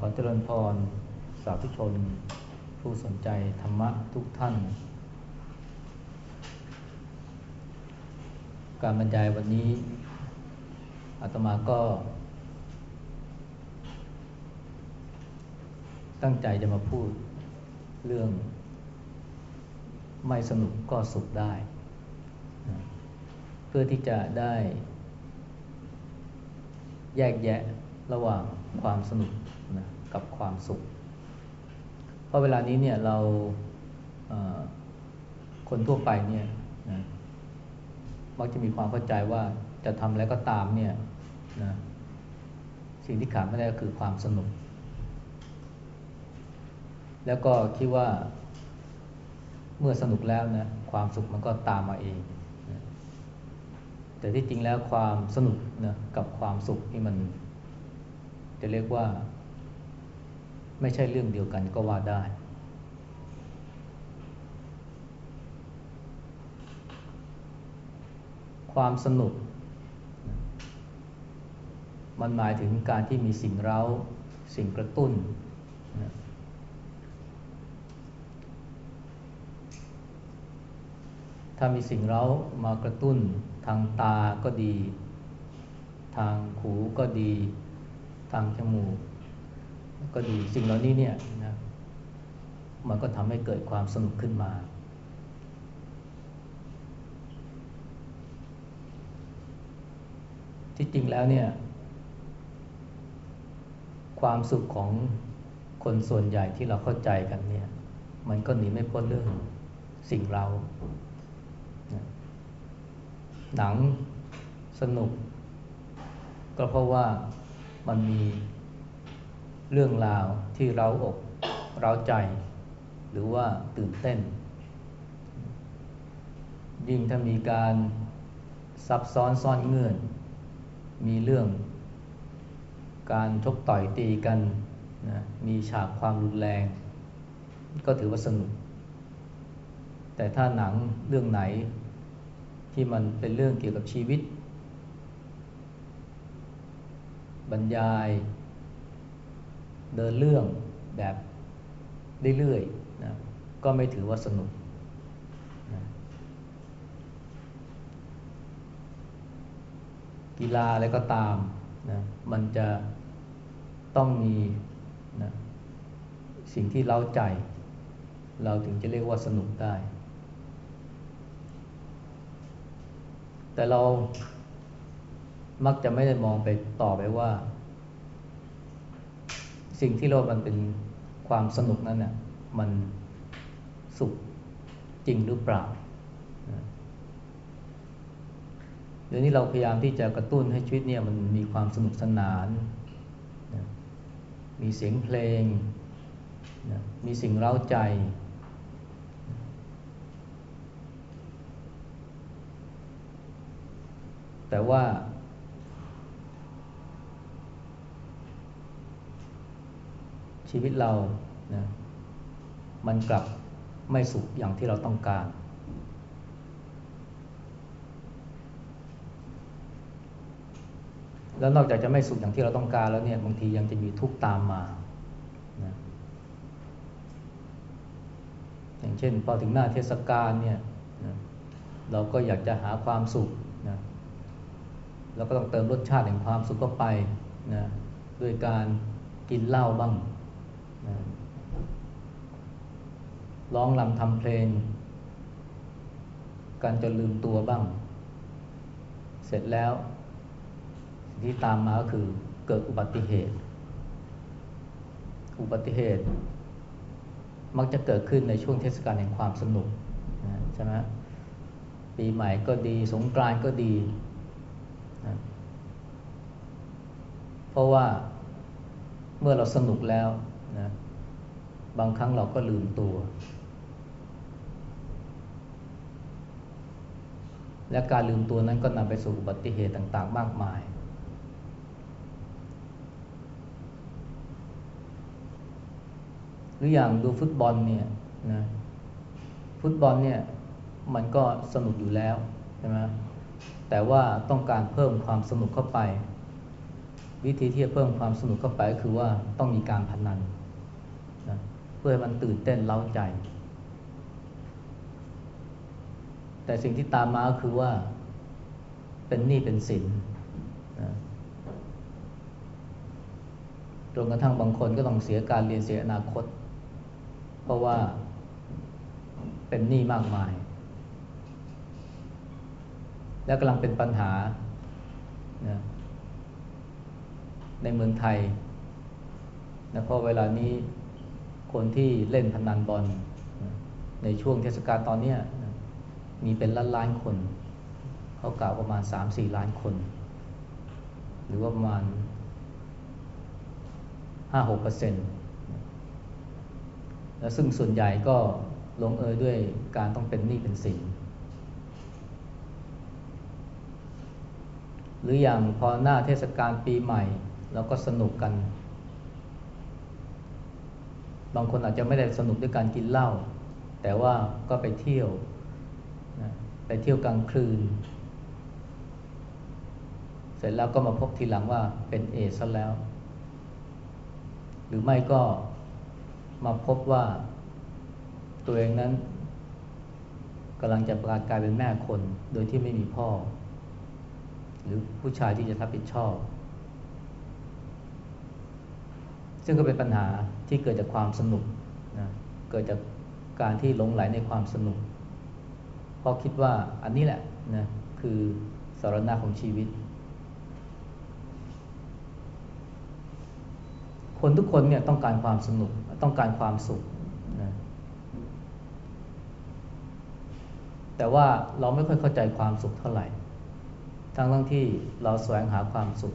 ขอเจริญพร สาธุชน ผู้สนใจธรรมะทุกท่าน การบรรยายวันนี้อาตมาก็ ตั้งใจจะมาพูดเรื่อง ไม่สนุกก็สุขได้ เพื่อที่จะได้ แยกแยะระหว่างความสนุก กับความสุข เพราะเวลานี้เนี่ยเราคนทั่วไปเนี่ยนะมักจะมีความเข้าใจว่าจะทำอะไรก็ตามเนี่ยนะสิ่งที่ขาดไม่ได้ก็คือความสนุก แล้วก็คิดว่าเมื่อสนุกแล้วนะความสุขมันก็ตามมาเองนะแต่ที่จริงแล้วความสนุกนะกับความสุขที่มัน จะเรียกว่า ไม่ใช่เรื่องเดียวกันก็ว่าได้ ความสนุก มันหมายถึงการที่มีสิ่งเร้า สิ่งกระตุ้น ถ้ามีสิ่งเร้ามากระตุ้นทางตาก็ดี ทางหูก็ดี ทางจมูก ก็ดีสิ่งเหล่านี้เนี่ยนะมันก็ทำให้เกิดความสนุกขึ้นมาที่จริงแล้วเนี่ย ความสุขของคนส่วนใหญ่ที่เราเข้าใจกันเนี่ย มันก็หนีไม่พ้นเรื่องสิ่งเรา หนังสนุก ก็เพราะว่ามันมี เรื่องราวที่เราอกเราใจ หรือว่าตื่นเต้น ยิ่งถ้ามีการซับซ้อนซ่อนเงื่อน มีเรื่อง การชกต่อยตีกันนะมีฉากความรุนแรง ก็ถือว่าสนุก แต่ถ้าหนังเรื่องไหนที่มันเป็นเรื่องเกี่ยวกับชีวิต บรรยาย เดินเรื่องแบบเรื่อยๆนะก็ไม่ถือว่าสนุกนะกีฬาอะไรก็ตามนะมันจะต้องมีนะสิ่งที่เล้าใจ เราถึงจะเรียกว่าสนุกได้ แต่เรามักจะไม่ได้มองไปต่อไปว่า สิ่งที่เรามันเป็นความสนุกนั้นน่ะมันสุขจริงหรือเปล่าเดี๋ยวนี้เราพยายามที่จะกระตุ้นให้ชีวิตเนี่ยมันมีความสนุกสนานมีเสียงเพลงมีสิ่งเร้าใจ แต่ว่า ชีวิตเรานะมันกลับไม่สุขอย่างที่เราต้องการ แล้วนอกจากจะไม่สุขอย่างที่เราต้องการแล้วเนี่ยบางทียังจะมีทุกข์ตามมานะอย่างเช่นพอถึงหน้าเทศกาลเนี่ยนะเราก็อยากจะหาความสุขนะเราก็ต้องเติมรสชาติแห่งความสุขเข้าไปนะด้วยการกินเหล้าบ้าง ร้องลำทำเพลงการจะลืมตัวบ้าง เสร็จแล้วสิ่งที่ตามมาก็คือเกิดอุบัติเหตุ อุบัติเหตุ มักจะเกิดขึ้นในช่วงเทศกาลแห่งความสนุกใช่ไหมปีใหม่ก็ดีสงกรานต์ก็ดีนะเพราะว่าเมื่อเราสนุกแล้วนะ บางครั้งเราก็ลืมตัว และการลืมตัวนั้นก็นำไปสู่อุบัติเหตุต่างๆ มากมาย หรืออย่างดูฟุตบอลเนี่ยนะฟุตบอลเนี่ยมันก็สนุกอยู่แล้วใช่ไหมแต่ว่าต้องการเพิ่มความสนุกเข้าไป วิธีที่จะเพิ่มความสนุกเข้าไปก็คือว่าต้องมีการพนัน พื่อให้มันตื่นเต้นเล้าใจ แต่สิ่งที่ตามมาก็คือว่าเป็นหนี้เป็นสินนะจนกระทั่งบางคนก็ต้องเสียการเรียนเสียอนาคต เพราะว่าเป็นหนี้มากมาย และกำลังเป็นปัญหานะในเมืองไทยนะเพราะเวลานี้ คนที่เล่นพนันบอลในช่วงเทศกาลตอนนี้มีเป็นล้านล้านคน เขากล่าวประมาณ 3-4 ล้านคน หรือว่าประมาณ 5-6เปอร์เซ็นต์และซึ่งส่วนใหญ่ก็ลงเอยด้วยการต้องเป็นหนี้เป็นสินหรืออย่างพอหน้าเทศกาลปีใหม่เราก็สนุกกัน บางคนอาจจะไม่ได้สนุกด้วยการกินเหล้าแต่ว่าก็ไปเที่ยวนะไปเที่ยวกลางคืน เสร็จแล้วก็มาพบทีหลังว่าเป็นเอสซะแล้ว หรือไม่ก็มาพบว่าตัวเองนั้นกำลังจะประกาศกลายเป็นแม่คนโดยที่ไม่มีพ่อ หรือผู้ชายที่จะรับผิดชอบ ซึ่งก็เป็นปัญหา ที่เกิดจากความสนุกนะเกิดจากการที่หลงไหลในความสนุก เพราะคิดว่าอันนี้แหละนะคือสารณะของชีวิต คนทุกคนเนี่ยต้องการความสนุกต้องการความสุขนะแต่ว่าเราไม่ค่อยเข้าใจความสุขเท่าไหร่ ทั้งทั้งที่เราแสวงหาความสุข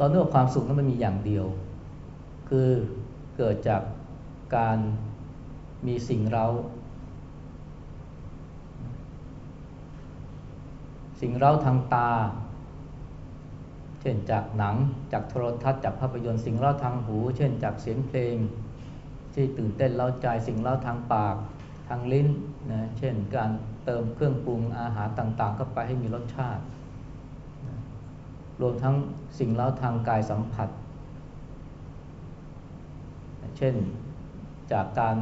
เราเนื่อความสุขนั้นมันมีอย่างเดียว คือเกิดจากการมีสิ่งเราสิ่งเราทางตา เช่นจากหนัง จากโทรทัศน์จากภาพยนตร์สิ่งเล่าทางหู เช่นจากเสียงเพลง ที่ตื่นเต้นเล่าใจสิ่งเล่าทางปากทางลิ้นนะเช่นการเติมเครื่องปรุงอาหารต่างๆ เข้าไปให้มีรสชาติ รวมทั้งสิ่งเล่าทางกายสัมผัส เช่นจากการ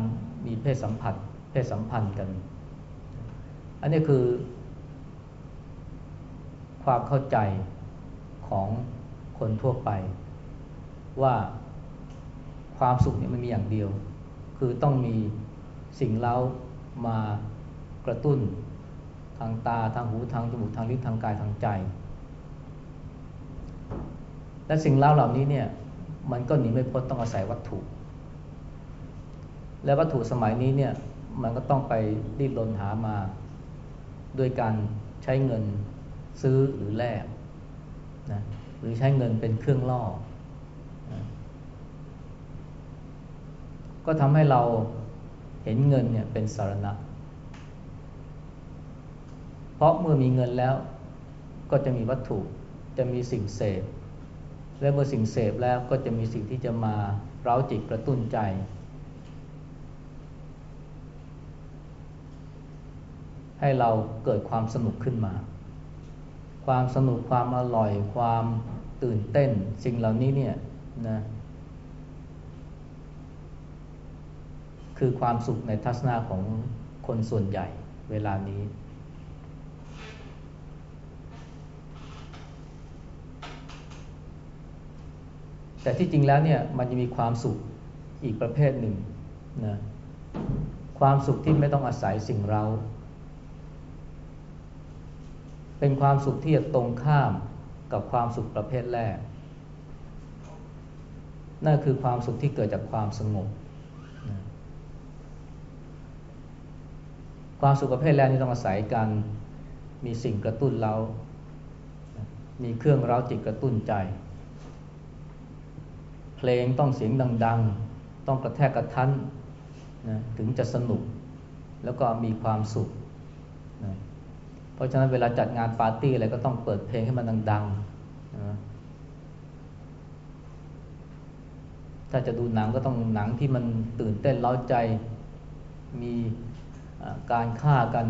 มีเพศสัมผัส เพศสัมพันธ์กัน อันนี้คือ ความเข้าใจของคนทั่วไป ว่าความสุขเนี่ยมันมีอย่างเดียว คือต้องมีสิ่งเล้ามากระตุ้นทางตาทางหูทางจมูกทางลิ้นทางกายทางใจ และสิ่งเล้าเหล่านี้เนี่ยมันก็หนีไม่พ้นต้องอาศัยวัตถุ และวัตถุสมัยนี้เนี่ยมันก็ต้องไปรีดรนหามา ด้วยการใช้เงินซื้อหรือแลกนะหรือใช้เงินเป็นเครื่องล่อนะก็ทำให้เราเห็นเงินเนี่ยเป็นสารณะ เพราะเมื่อมีเงินแล้วก็จะมีวัตถุจะมีสิ่งเสพ และเมื่อสิ่งเสพแล้วก็จะมีสิ่งที่จะมาเร้าจิตกระตุ้นใจ ให้เราเกิดความสนุกขึ้นมา ความสนุกความอร่อย ความตื่นเต้น สิ่งเหล่านี้เนี่ยนะคือความสุขในทัศนะของคนส่วนใหญ่เวลานี้ แต่ที่จริงแล้วเนี่ยมันจะมีความสุขอีกประเภทหนึ่งนะความสุขที่ไม่ต้องอาศัยสิ่งเรา เป็นความสุขที่จะตรงข้ามกับความสุขประเภทแรก นั่นคือความสุขที่เกิดจากความสงบ ความสุขประเภทแรกนี่ต้องอาศัยการมีสิ่งกระตุ้นเรา มีเครื่องเร้าจิตกระตุ้นใจ เพลงต้องเสียงดัง ๆ ต้องกระแทกกระทันนะถึงจะสนุกแล้วก็มีความสุขนะเพราะฉะนั้นเวลาจัดงานปาร์ตี้อะไรก็ต้องเปิดเพลงให้มันดังๆนะถ้าจะดูหนังก็ต้องหนังที่มันตื่นเต้นเล้าใจ มีการฆ่ากัน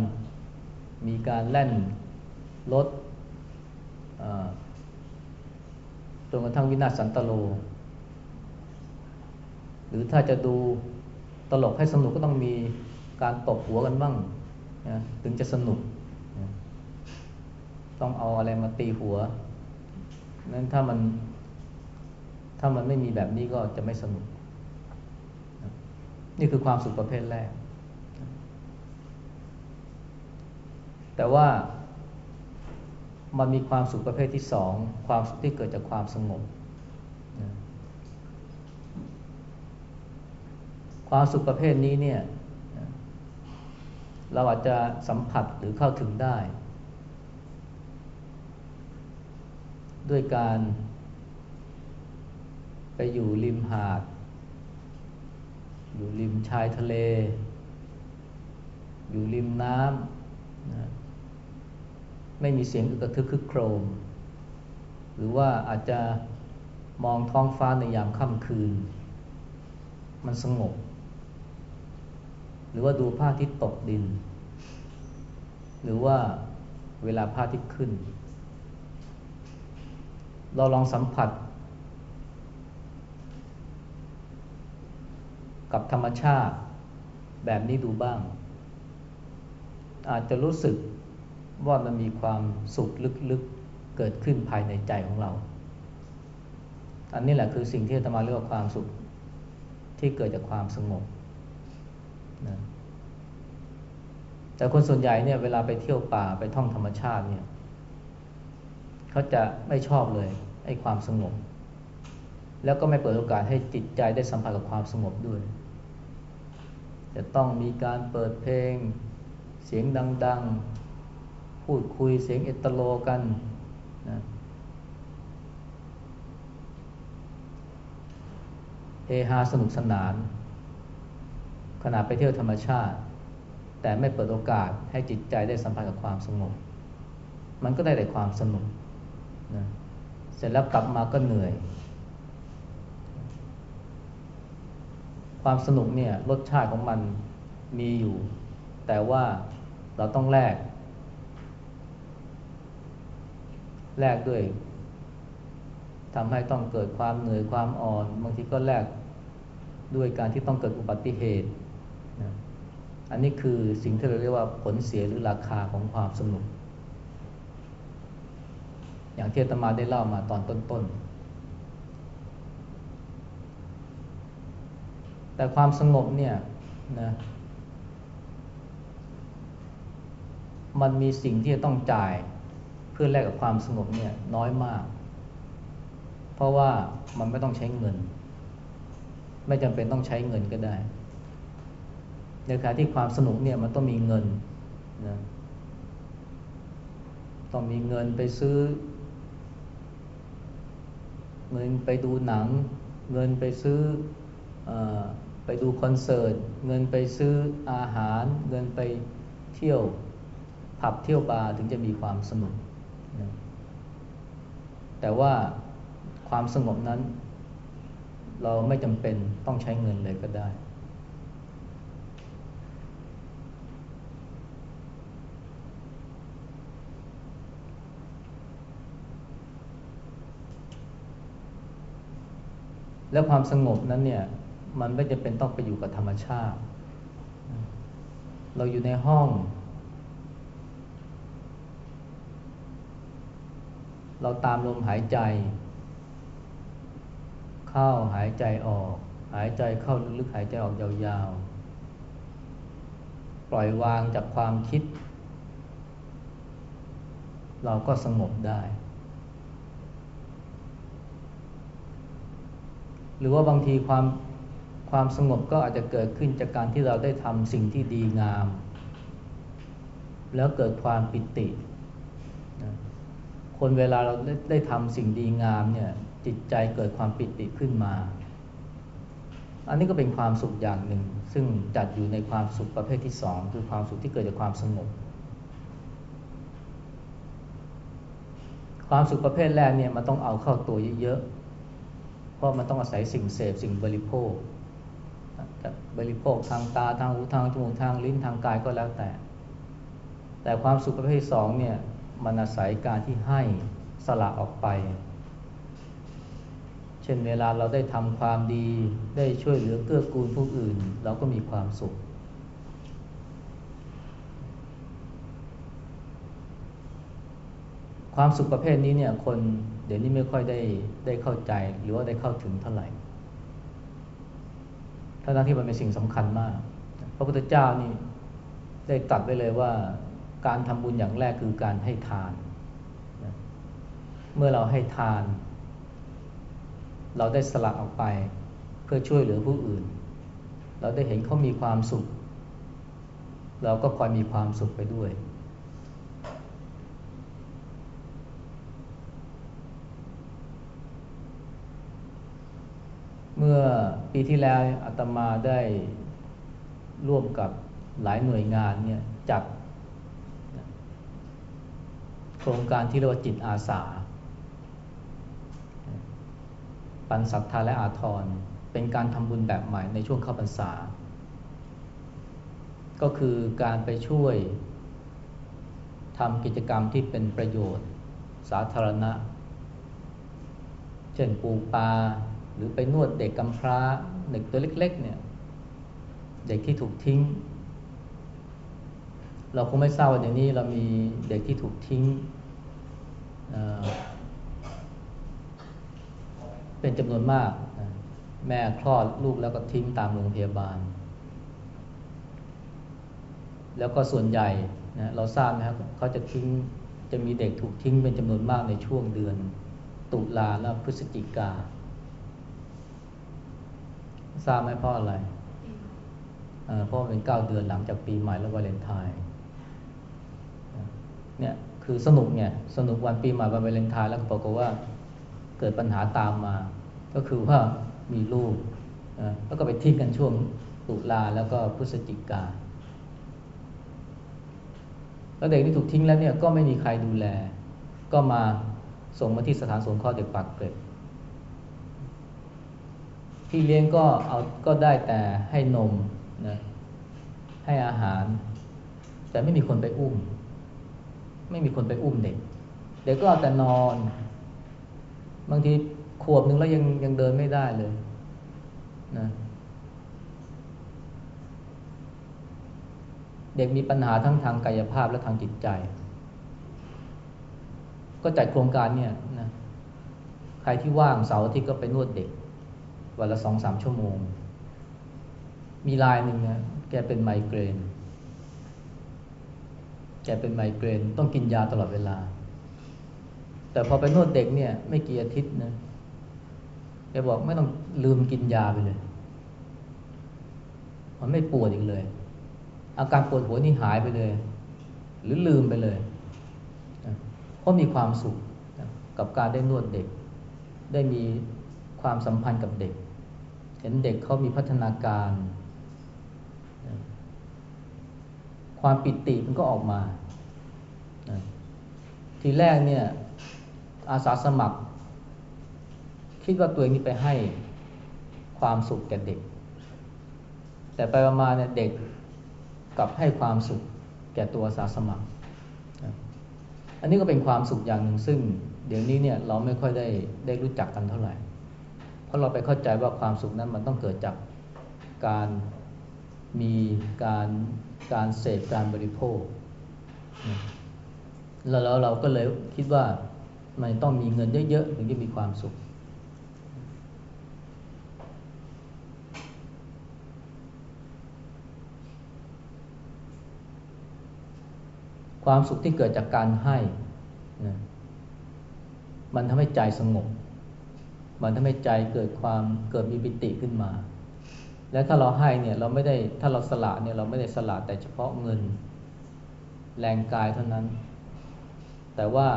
มีการแล่นรถจนกระทั่งวินาศสันตโล หรือถ้าจะดูตลกให้สนุกก็ต้องมีการตบหัวกันบ้างนะถึงจะสนุกนะต้องเอาอะไรมาตีหัวนั้นถ้ามัน ถ้ามันไม่มีแบบนี้ก็จะไม่สนุกนะนี่คือความสุขประเภทแรก แต่ว่ามันมีความสุขประเภทที่สอง ความสุขที่เกิดจากความสงบนะ ความสุขประเภทนี้เนี่ยเราอาจจะสัมผัสหรือเข้าถึงได้ ด้วยการไปอยู่ริมหาด อยู่ริมชายทะเล อยู่ริมน้ำนะไม่มีเสียงกระทึกคึกโครม หรือว่าอาจจะมองท้องฟ้าในยามค่ำคืน มันสงบ หรือว่าดูผ้าที่ตกดิน หรือว่าเวลาผ้าที่ขึ้น เราลองสัมผัส กับธรรมชาติแบบนี้ดูบ้าง อาจจะรู้สึกว่ามันมีความสุขลึกๆเกิดขึ้นภายในใจของเรา อันนี้แหละคือสิ่งที่ธรรมาเรียกว่าความสุขที่เกิดจากความสงบ นะแต่คนส่วนใหญ่เนี่ยเวลาไปเที่ยวป่าไปท่องธรรมชาติเนี่ยเขาจะไม่ชอบเลยไอ้ความสงบ แล้วก็ไม่เปิดโอกาสให้จิตใจได้สัมผัสกับความสงบด้วย จะต้องมีการเปิดเพลง เสียงดัง ๆ พูดคุยเสียงเอตโลกันนะเฮฮาสนุกสนาน ขณะไปเที่ยวธรรมชาติ แต่ไม่เปิดโอกาสให้จิตใจได้สัมผัสกับความสงบ มันก็ได้แต่ความสนุกนะเสร็จแล้วกลับมาก็เหนื่อย ความสนุกเนี่ยรสชาติของมันมีอยู่ แต่ว่าเราต้องแลกแลกด้วยทำให้ต้องเกิดความเหนื่อยความอ่อน บางทีก็แลกด้วยการที่ต้องเกิดอุบัติเหตุ อันนี้คือสิ่งที่เราเรียกว่าผลเสียหรือราคาของความสนุก อย่างที่ตมาได้เล่ามาตอนต้นๆ แต่ความสงบเนี่ยนะมันมีสิ่งที่จะต้องจ่ายเพื่อแลกกับความสงบเนี่ยน้อยมาก เพราะว่ามันไม่ต้องใช้เงิน ไม่จำเป็นต้องใช้เงินก็ได้ ในขณะที่ความสนุกเนี่ยมันต้องมีเงินนะต้องมีเงินไปซื้อ เงินไปดูหนัง เงินไปซื้ออไปดูคอนเสิร์ต เงินไปซื้ออาหาร เงินไปเที่ยวผับเที่ยวบาร์ถึงจะมีความสนุกนะแต่ว่าความสงบนั้น เราไม่จำเป็นต้องใช้เงินเลยก็ได้ แล้วความสงบนั้นเนี่ยมันไม่จำเป็นต้องไปอยู่กับธรรมชาติ เราอยู่ในห้อง เราตามลมหายใจ เข้าหายใจออก หายใจเข้าลึกๆหายใจออกยาวๆ ปล่อยวางจากความคิด เราก็สงบได้ หรือว่าบางทีความความสงบก็อาจจะเกิดขึ้นจากการที่เราได้ทำสิ่งที่ดีงาม แล้วเกิดความปิติ คนเวลาเราได้ไดทำสิ่งดีงามเนี่ยจิตใจเกิดความปิติขึ้นมา อันนี้ก็เป็นความสุขอย่างหนึ่ง ซึ่งจัดอยู่ในความสุขประเภทที่สองคือความสุขที่เกิดจากความสงบ ความสุขประเภทแรกเนี่ยมันต้องเอาเข้าตัวเยอะๆ เพราะมันต้องอาศัยสิ่งเสพสิ่งบริโภคจะบริโภคทางตาทางหูทางจมูกทางลิ้นทางกายก็แล้วแต่ แต่ความสุขประเภทสองเนี่ยมันอาศัยการที่ให้สละออกไป เช่นเวลาเราได้ทำความดีได้ช่วยเหลือเกื้อกูลผู้อื่น เราก็มีความสุข ความสุขประเภทนี้เนี่ยคน เดี๋ยวนี้ไม่ค่อยได้ได้เข้าใจหรือว่าได้เข้าถึงเท่าไหร่ทั้งที่มันเป็นสิ่งสำคัญมาก พระพุทธเจ้านี่ได้ตรัสไว้เลยว่าการทำบุญอย่างแรกคือการให้ทานเมื่อเราให้ทาน เราได้สละออกไปเพื่อช่วยเหลือผู้อื่น เราได้เห็นเขามีความสุข เราก็คอยมีความสุขไปด้วย เมื่อปีที่แล้วอาตมาได้ร่วมกับหลายหน่วยงานเนี่ยจัดโครงการที่เรียกว่าจิตอาสา ปันศรัทธาและอาทร เป็นการทำบุญแบบใหม่ในช่วงเข้าพรรษา ก็คือการไปช่วยทำกิจกรรมที่เป็นประโยชน์สาธารณะ เช่นปูปลา หรือไปนวดเด็กกำพร้าเด็กตัวเล็กๆเนี่ยเด็กที่ถูกทิ้ง เราคงไม่ทราบว่าเดี๋ยวนี้เรามีเด็กที่ถูกทิ้งเป็นจำนวนมาก แม่คลอดลูกแล้วก็ทิ้งตามโรงพยาบาล แล้วก็ส่วนใหญ่นะเราทราบนะครับเขาจะทิ้งจะมีเด็กถูกทิ้งเป็นจำนวนมากในช่วงเดือน ตุลาและพฤศจิกา ทราบไหมเพราะอะไรเพราะเป็นเก้าเดือนหลังจากปีใหม่แล้ววาเลนไทน์เนี่ยคือสนุกเนี่ยสนุกวันปีใหม่วันวาเลนไทน์แล้วก็ปรากฏว่าเกิดปัญหาตามมา ก็คือว่ามีลูกแล้วก็ไปทิ้งกันช่วงตุลาแล้วก็พฤศจิกาแล้วเด็กที่ถูกทิ้งแล้วเนี่ยก็ไม่มีใครดูแล ก็มาส่งมาที่สถานสงเคราะห์เด็กปากเกร็ด พี่เลี้ยงก็เอาก็ได้แต่ให้นมนะให้อาหาร แต่ไม่มีคนไปอุ้ม ไม่มีคนไปอุ้มเด็ก เด็กก็เอาแต่นอน บางทีขวบหนึ่งแล้วยังยังเดินไม่ได้เลยนะเด็กมีปัญหาทั้งทางกายภาพและทางจิตใจ ก็จัดโครงการเนี่ยนะใครที่ว่างเสาร์อาทิตย์ก็ไปนวดเด็ก วันละสองสามชั่วโมง มีลายหนึ่งนะแกเป็นไมเกรน แกเป็นไมเกรนต้องกินยาตลอดเวลา แต่พอไปนวดเด็กเนี่ยไม่กี่อาทิตย์นะแกบอกไม่ต้องลืมกินยาไปเลย มันไม่ปวดอีกเลย อาการปวดหัวนี่หายไปเลย หรือลืมไปเลย เพราะมีความสุขกับการได้นวดเด็ก ได้มีความสัมพันธ์กับเด็ก เห็นเด็กเขามีพัฒนาการ ความปิติมันก็ออกมา ทีแรกเนี่ยอาสาสมัคร คิดว่าตัวเองนี่ไปให้ความสุขแก่เด็ก แต่ไปประมาณเนี่ยเด็กกลับให้ความสุขแก่ตัวอาสาสมัคร อันนี้ก็เป็นความสุขอย่างหนึ่งซึ่ง เดี๋ยวนี้เนี่ยเราไม่ค่อยได้ได้รู้จักกันเท่าไหร่ เพราะเราไปเข้าใจว่าความสุขนั้นมันต้องเกิดจากการมีการการเสพการบริโภค แล้วเราก็เลยคิดว่ามันต้องมีเงินเยอะๆถึงจะมีความสุข ความสุขที่เกิดจากการให้นะมันทำให้ใจสงบ มันทำให้ใจเกิดความเกิดมีปิติขึ้นมา และถ้าเราให้เนี่ยเราไม่ได้ถ้าเราสละเนี่ยเราไม่ได้สละแต่เฉพาะเงิน แรงกายเท่านั้น แต่ว่า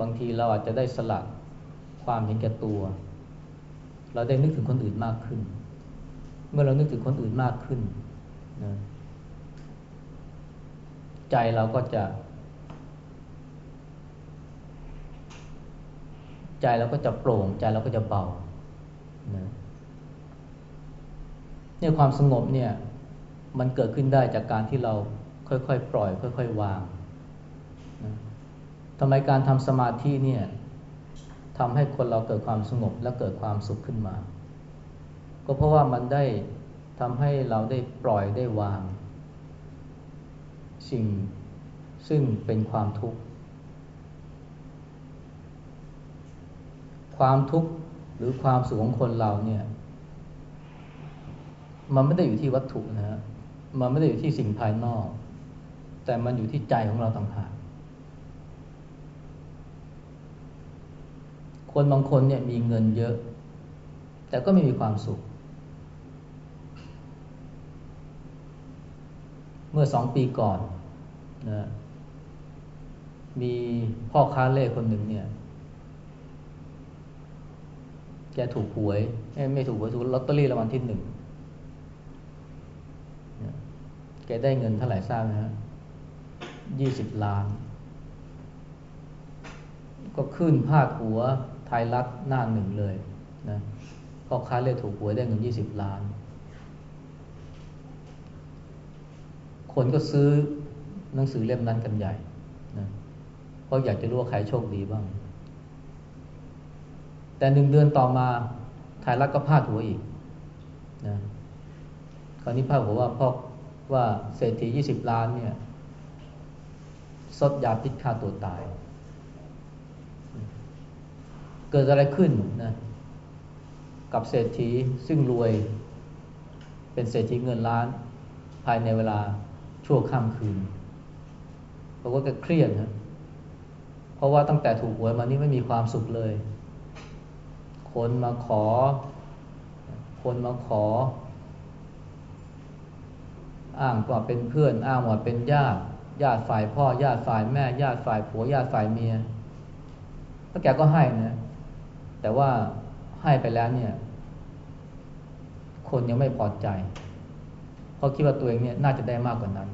บางทีเราอาจจะได้สละความเห็นแก่ตัว เราได้นึกถึงคนอื่นมากขึ้น เมื่อเรานึกถึงคนอื่นมากขึ้นนะใจเราก็จะ ใจเราก็จะโปร่งใจเราก็จะเบาเนี่ยความสงบเนี่ยมันเกิดขึ้นได้จากการที่เราค่อยๆ ปล่อย ค่อย ๆ วางทำไมการทำสมาธิเนี่ยทำให้คนเราเกิดความสงบและเกิดความสุขขึ้นมา ก็เพราะว่ามันได้ทำให้เราได้ปล่อยได้วาง สิ่งซึ่งเป็นความทุกข์ ความทุกข์หรือความสุขของคนเราเนี่ย มันไม่ได้อยู่ที่วัตถุนะฮะมันไม่ได้อยู่ที่สิ่งภายนอก แต่มันอยู่ที่ใจของเราต่างหากคนบางคนเนี่ยมีเงินเยอะ แต่ก็ไม่มีความสุข เมื่อสองปีก่อนนะมีพ่อค้าเล่คนหนึ่งเนี่ย แกถูกหวยไม่ถูกหวยถูกลอตเตอรี่รางวัลที่หนึ่งแกได้เงินเท่าไหร่ทราบไหมฮะยี่สิบล้าน ก็ขึ้นพาดหัวไทยรัฐหน้าหนึ่งเลยนะพ่อค้าเล่ถูกหวยได้เงินยี่สิบล้าน คนก็ซื้อหนังสือเล่มนั้นกันใหญ่นะเพราะอยากจะรู้ว่าใครโชคดีบ้าง แต่หนึ่งเดือนต่อมาไทยรัฐก็พาดหัวอีกนะคราวนี้พาดหัวว่าพ่อว่าเศรษฐียี่สิบล้านเนี่ยซดยาพิษฆ่าตัวตาย เกิดอะไรขึ้นนะกับเศรษฐีซึ่งรวยเป็นเศรษฐีเงินล้าน ภายในเวลาชั่วข้ามคืนเพราะว่าก็เครียดนะเพราะว่าตั้งแต่ถูกหวยมานี่ไม่มีความสุขเลย คนมาขอ คนมาขอ อ้างว่าเป็นเพื่อน อ้างว่าเป็นญาติ ญาติฝ่ายพ่อ ญาติฝ่ายแม่ ญาติฝ่ายผัว ญาติฝ่ายเมียถ้าแกก็ให้นะ แต่ว่าให้ไปแล้วเนี่ย คนยังไม่พอใจ เพราะคิดว่าตัวเองเนี่ยน่าจะได้มากกว่านั้น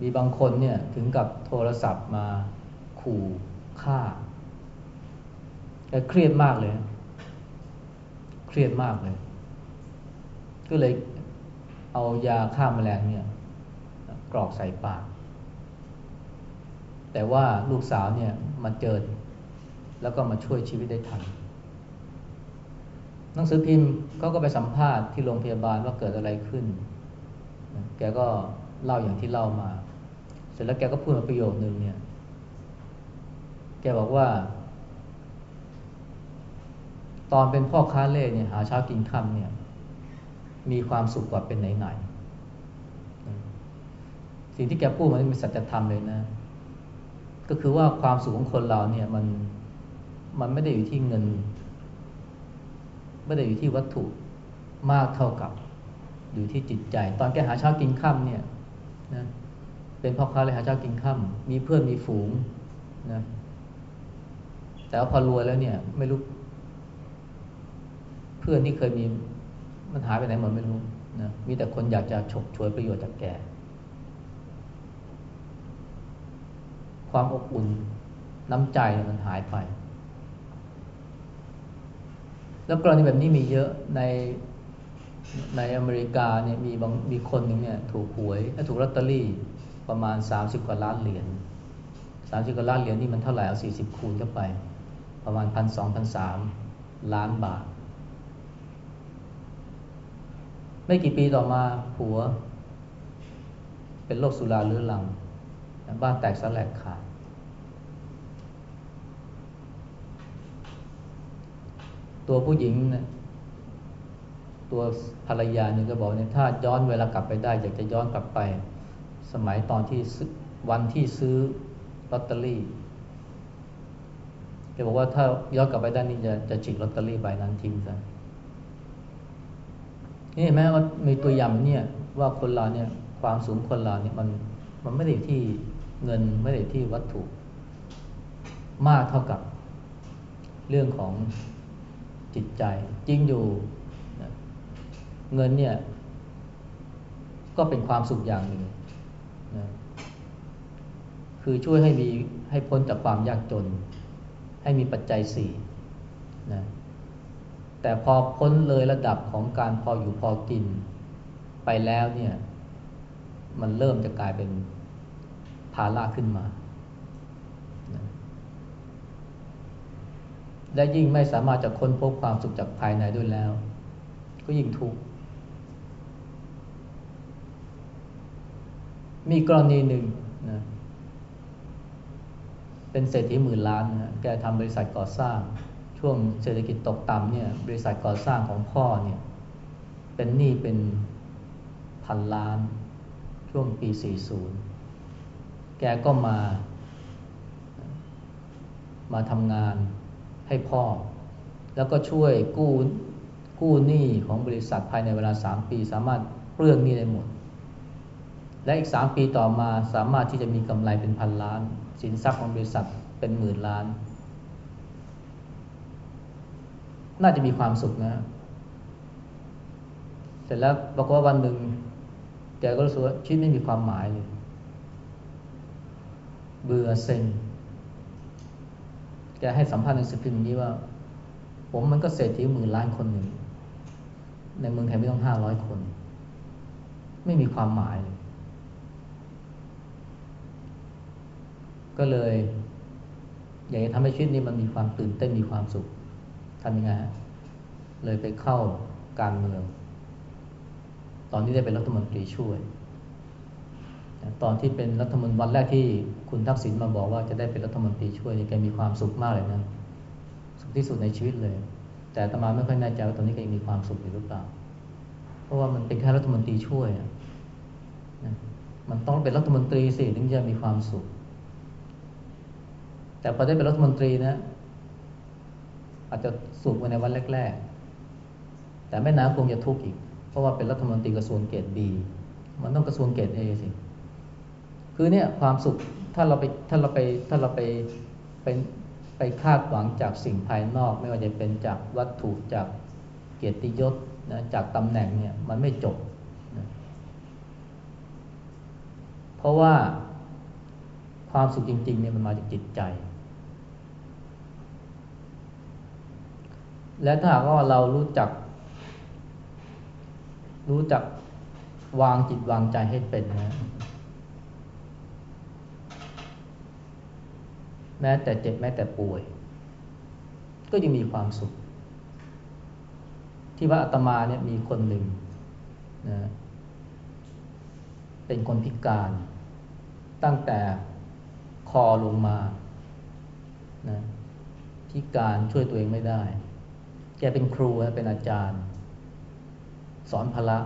มีบางคนเนี่ยถึงกับโทรศัพท์มาขู่ ฆ่าแกเครียดมากเลย เครียดมากเลย ก็เลยเอายาฆ่ามาแมลงเนี่ย กรอกใส่ปาก แต่ว่าลูกสาวเนี่ยมาเจอแล้วก็มาช่วยชีวิตได้ทันหนังสือพิมพ์เขาก็ไปสัมภาษณ์ที่โรงพยาบาลว่าเกิดอะไรขึ้น แกก็เล่าอย่างที่เล่ามา เสร็จแล้วแกก็พูดมาประโยคนึงเนี่ย แกบอกว่า ตอนเป็นพ่อค้าเล่เนี่ยหาเช้ากินค่ำเนี่ย มีความสุขกว่าเป็นไหนๆสิ่งที่แกพูดมันเป็นสัจธรรมเลยนะ ก็คือว่าความสุขของคนเราเนี่ยมันมันไม่ได้อยู่ที่เงิน ไม่ได้อยู่ที่วัตถุมากเท่ากับ อยู่ที่จิตใจ ตอนแกหาเช้ากินค่ำเนี่ยนะเป็นพ่อค้าเลยหาเช้ากินค่ำมีเพื่อนมีฝูงนะ แต่ว่าพอรวยแล้วเนี่ย ไม่รู้ เพื่อนที่เคยมีมันหายไปไหนหมดไม่รู้นะมีแต่คนอยากจะฉกฉวยประโยชน์จากแก ความอบอุ่นน้ำใจมันหายไป แล้วกรณีแบบนี้มีเยอะในในอเมริกาเนี่ยมีบางมีคนหนึ่งเนี่ย ถูกหวยถูกลอตเตอรี่ประมาณสามสิบกว่าล้านเหรียญสามสิบกว่าล้านเหรียญนี่มันเท่าไหร่เอาสี่สิบคูณเข้าไป ประมาณพันสองพันสามล้านบาท ไม่กี่ปีต่อมาผัว เป็นโรคสุราเรื้อรังบ้านแตกสลายขาดตัวผู้หญิงนะตัวภรรยาเนี่ยก็บอกเนี่ยถ้าย้อนเวลากลับไปได้ อยากจะย้อนกลับไป สมัยตอนที่วันที่ซื้อลอตเตอรี่ แกบอกว่าถ้าย้อนกลับไปด้านี่จะจะฉีกลอตเตอรี่ใบนั้นทิ้งซะนี่แม้ว่ามีตัวอย่างเนี่ยว่าคนเราเนี่ยความสูงคนเราเนี่ยมันมันไม่ได้ที่เงินไม่ได้ที่วัตถุ มากเท่ากับเรื่องของจิตใจ จริงอยู่เงินเนี่ย ก็เป็นความสุขอย่างหนึ่งนะคือช่วยให้มีให้พ้นจากความยากจน ให้มีปัจจัยสี่นะแต่พอพ้นเลยระดับของการพออยู่พอกิน ไปแล้วเนี่ยมันเริ่มจะกลายเป็นภาระขึ้นมาและยิ่งไม่สามารถจะค้นพบความสุขจากภายในด้วยแล้ว ก็ยิ่งทุกข์มีกรณีหนึ่งนะ เป็นเศรษฐีหมื่นล้านนะแกทำบริษัทก่อสร้าง ช่วงเศรษฐกิจตกต่ำเนี่ย บริษัทก่อสร้างของพ่อเนี่ย เป็นหนี้เป็นพันล้าน ช่วงปี 40 แกก็มา มาทำงานให้พ่อ แล้วก็ช่วยกู้กู้หนี้ของบริษัทภายในเวลา 3 ปี สามารถเปลื้องหนี้ได้หมด และอีก 3 ปีต่อมาสามารถที่จะมีกำไรเป็นพันล้าน สินทรัพย์ของบริษัทเป็นหมื่นล้าน น่าจะมีความสุขนะ เสร็จแล้วบอกว่าวันหนึ่งแกก็รู้สึกว่าชีวิตไม่มีความหมายเลย เบื่อเซ็งแกให้สัมภาษณ์ในสือพิมพ์นี้ว่า ผมมันก็เศรษฐีหมื่นล้านคนหนึ่ง ในเมืองไทยไม่ต้องห้าร้อยคน ไม่มีความหมายเลย ก็เลยอยากจะทำให้ชีวิตนี้มันมีความตื่นเต้นมีความสุขทำยังไงฮะเลยไปเข้าการเมือง ตอนที่ได้เป็นรัฐมนตรีช่วย ตอนที่เป็นรัฐมนตรีวันแรกที่คุณทักษิณมาบอกว่าจะได้เป็นรัฐมนตรีช่วยนี่แกมีความสุขมากเลยนะสุขที่สุดในชีวิตเลย แต่ตมาไม่ค่อยแน่ใจว่าตอนนี้แกยังมีความสุขอยู่หรือเปล่า เพราะว่ามันเป็นแค่รัฐมนตรีช่วยมันต้องเป็นรัฐมนตรีสิถึงจะมีความสุข แต่พอได้เป็นรัฐมนตรีนะ อาจจะสุขในวันแรก ๆ แต่ไม่นานคงจะทุกข์อีก เพราะว่าเป็นรัฐมนตรีกระทรวงเกตบีมันต้องกระทรวงเกตเอสิคือเนี่ยความสุขถ้าเราไปถ้าเราไปถ้าเราไปเป็นไปคาดหวังจากสิ่งภายนอก ไม่ว่าจะเป็นจากวัตถุจากเกียรติยศนะจากตำแหน่งเนี่ยมันไม่จบนะเพราะว่าความสุขจริงๆเนี่ยมันมาจากจิตใจ และถ้าหากว่าเรารู้จัก รู้จักวางจิตวางใจให้เป็นนะ แม้แต่เจ็บแม้แต่ป่วย ก็ยังมีความสุข ที่ว่าอาตมาเนี่ยมีคนหนึ่งนะเป็นคนพิการตั้งแต่คอลงมานะพิการช่วยตัวเองไม่ได้ แกเป็นครูนะเป็นอาจารย์ สอนพละ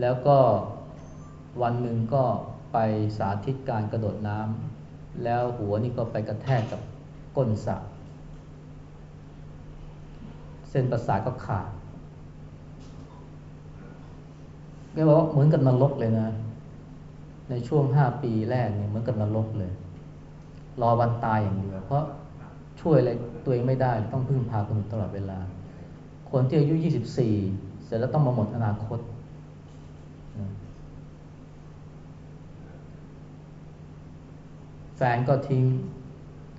แล้วก็วันหนึ่งก็ไปสาธิตการกระโดดน้ำแล้วหัวนี่ก็ไปกระแทกกับก้นสระเส้นประสาทก็ขาดแกบอกว่าเหมือนกับนรกเลยนะ ในช่วงห้าปีแรกเนี่ยเหมือนกับนรกเลย รอวันตายอย่างเดียวเพราะ ช่วยอะไรตัวเองไม่ได้ ต้องพึ่งพาคนอื่นตลอดเวลา คนที่อายุยี่สิบสี่เสร็จแล้วต้องมาหมดอนาคต แฟนก็ทิ้ง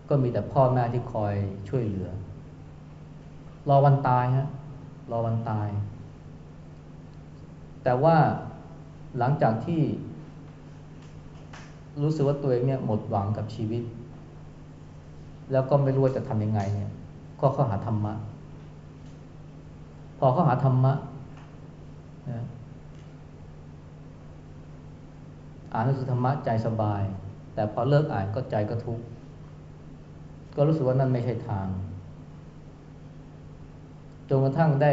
ก็มีแต่พ่อแม่ที่คอยช่วยเหลือ รอวันตายฮะรอวันตาย แต่ว่าหลังจากที่รู้สึกว่าตัวเองเนี่ยหมดหวังกับชีวิต แล้วก็ไม่รู้ว่าจะทำยังไงเนี่ย ก็เข้าหาธรรมะ พอเข้าหาธรรมะนะอ่านหนังสือธรรมะใจสบาย แต่พอเลิกอ่านก็ใจก็ทุกข์ก็รู้สึกว่านั่นไม่ใช่ทางจนกระทั่งได้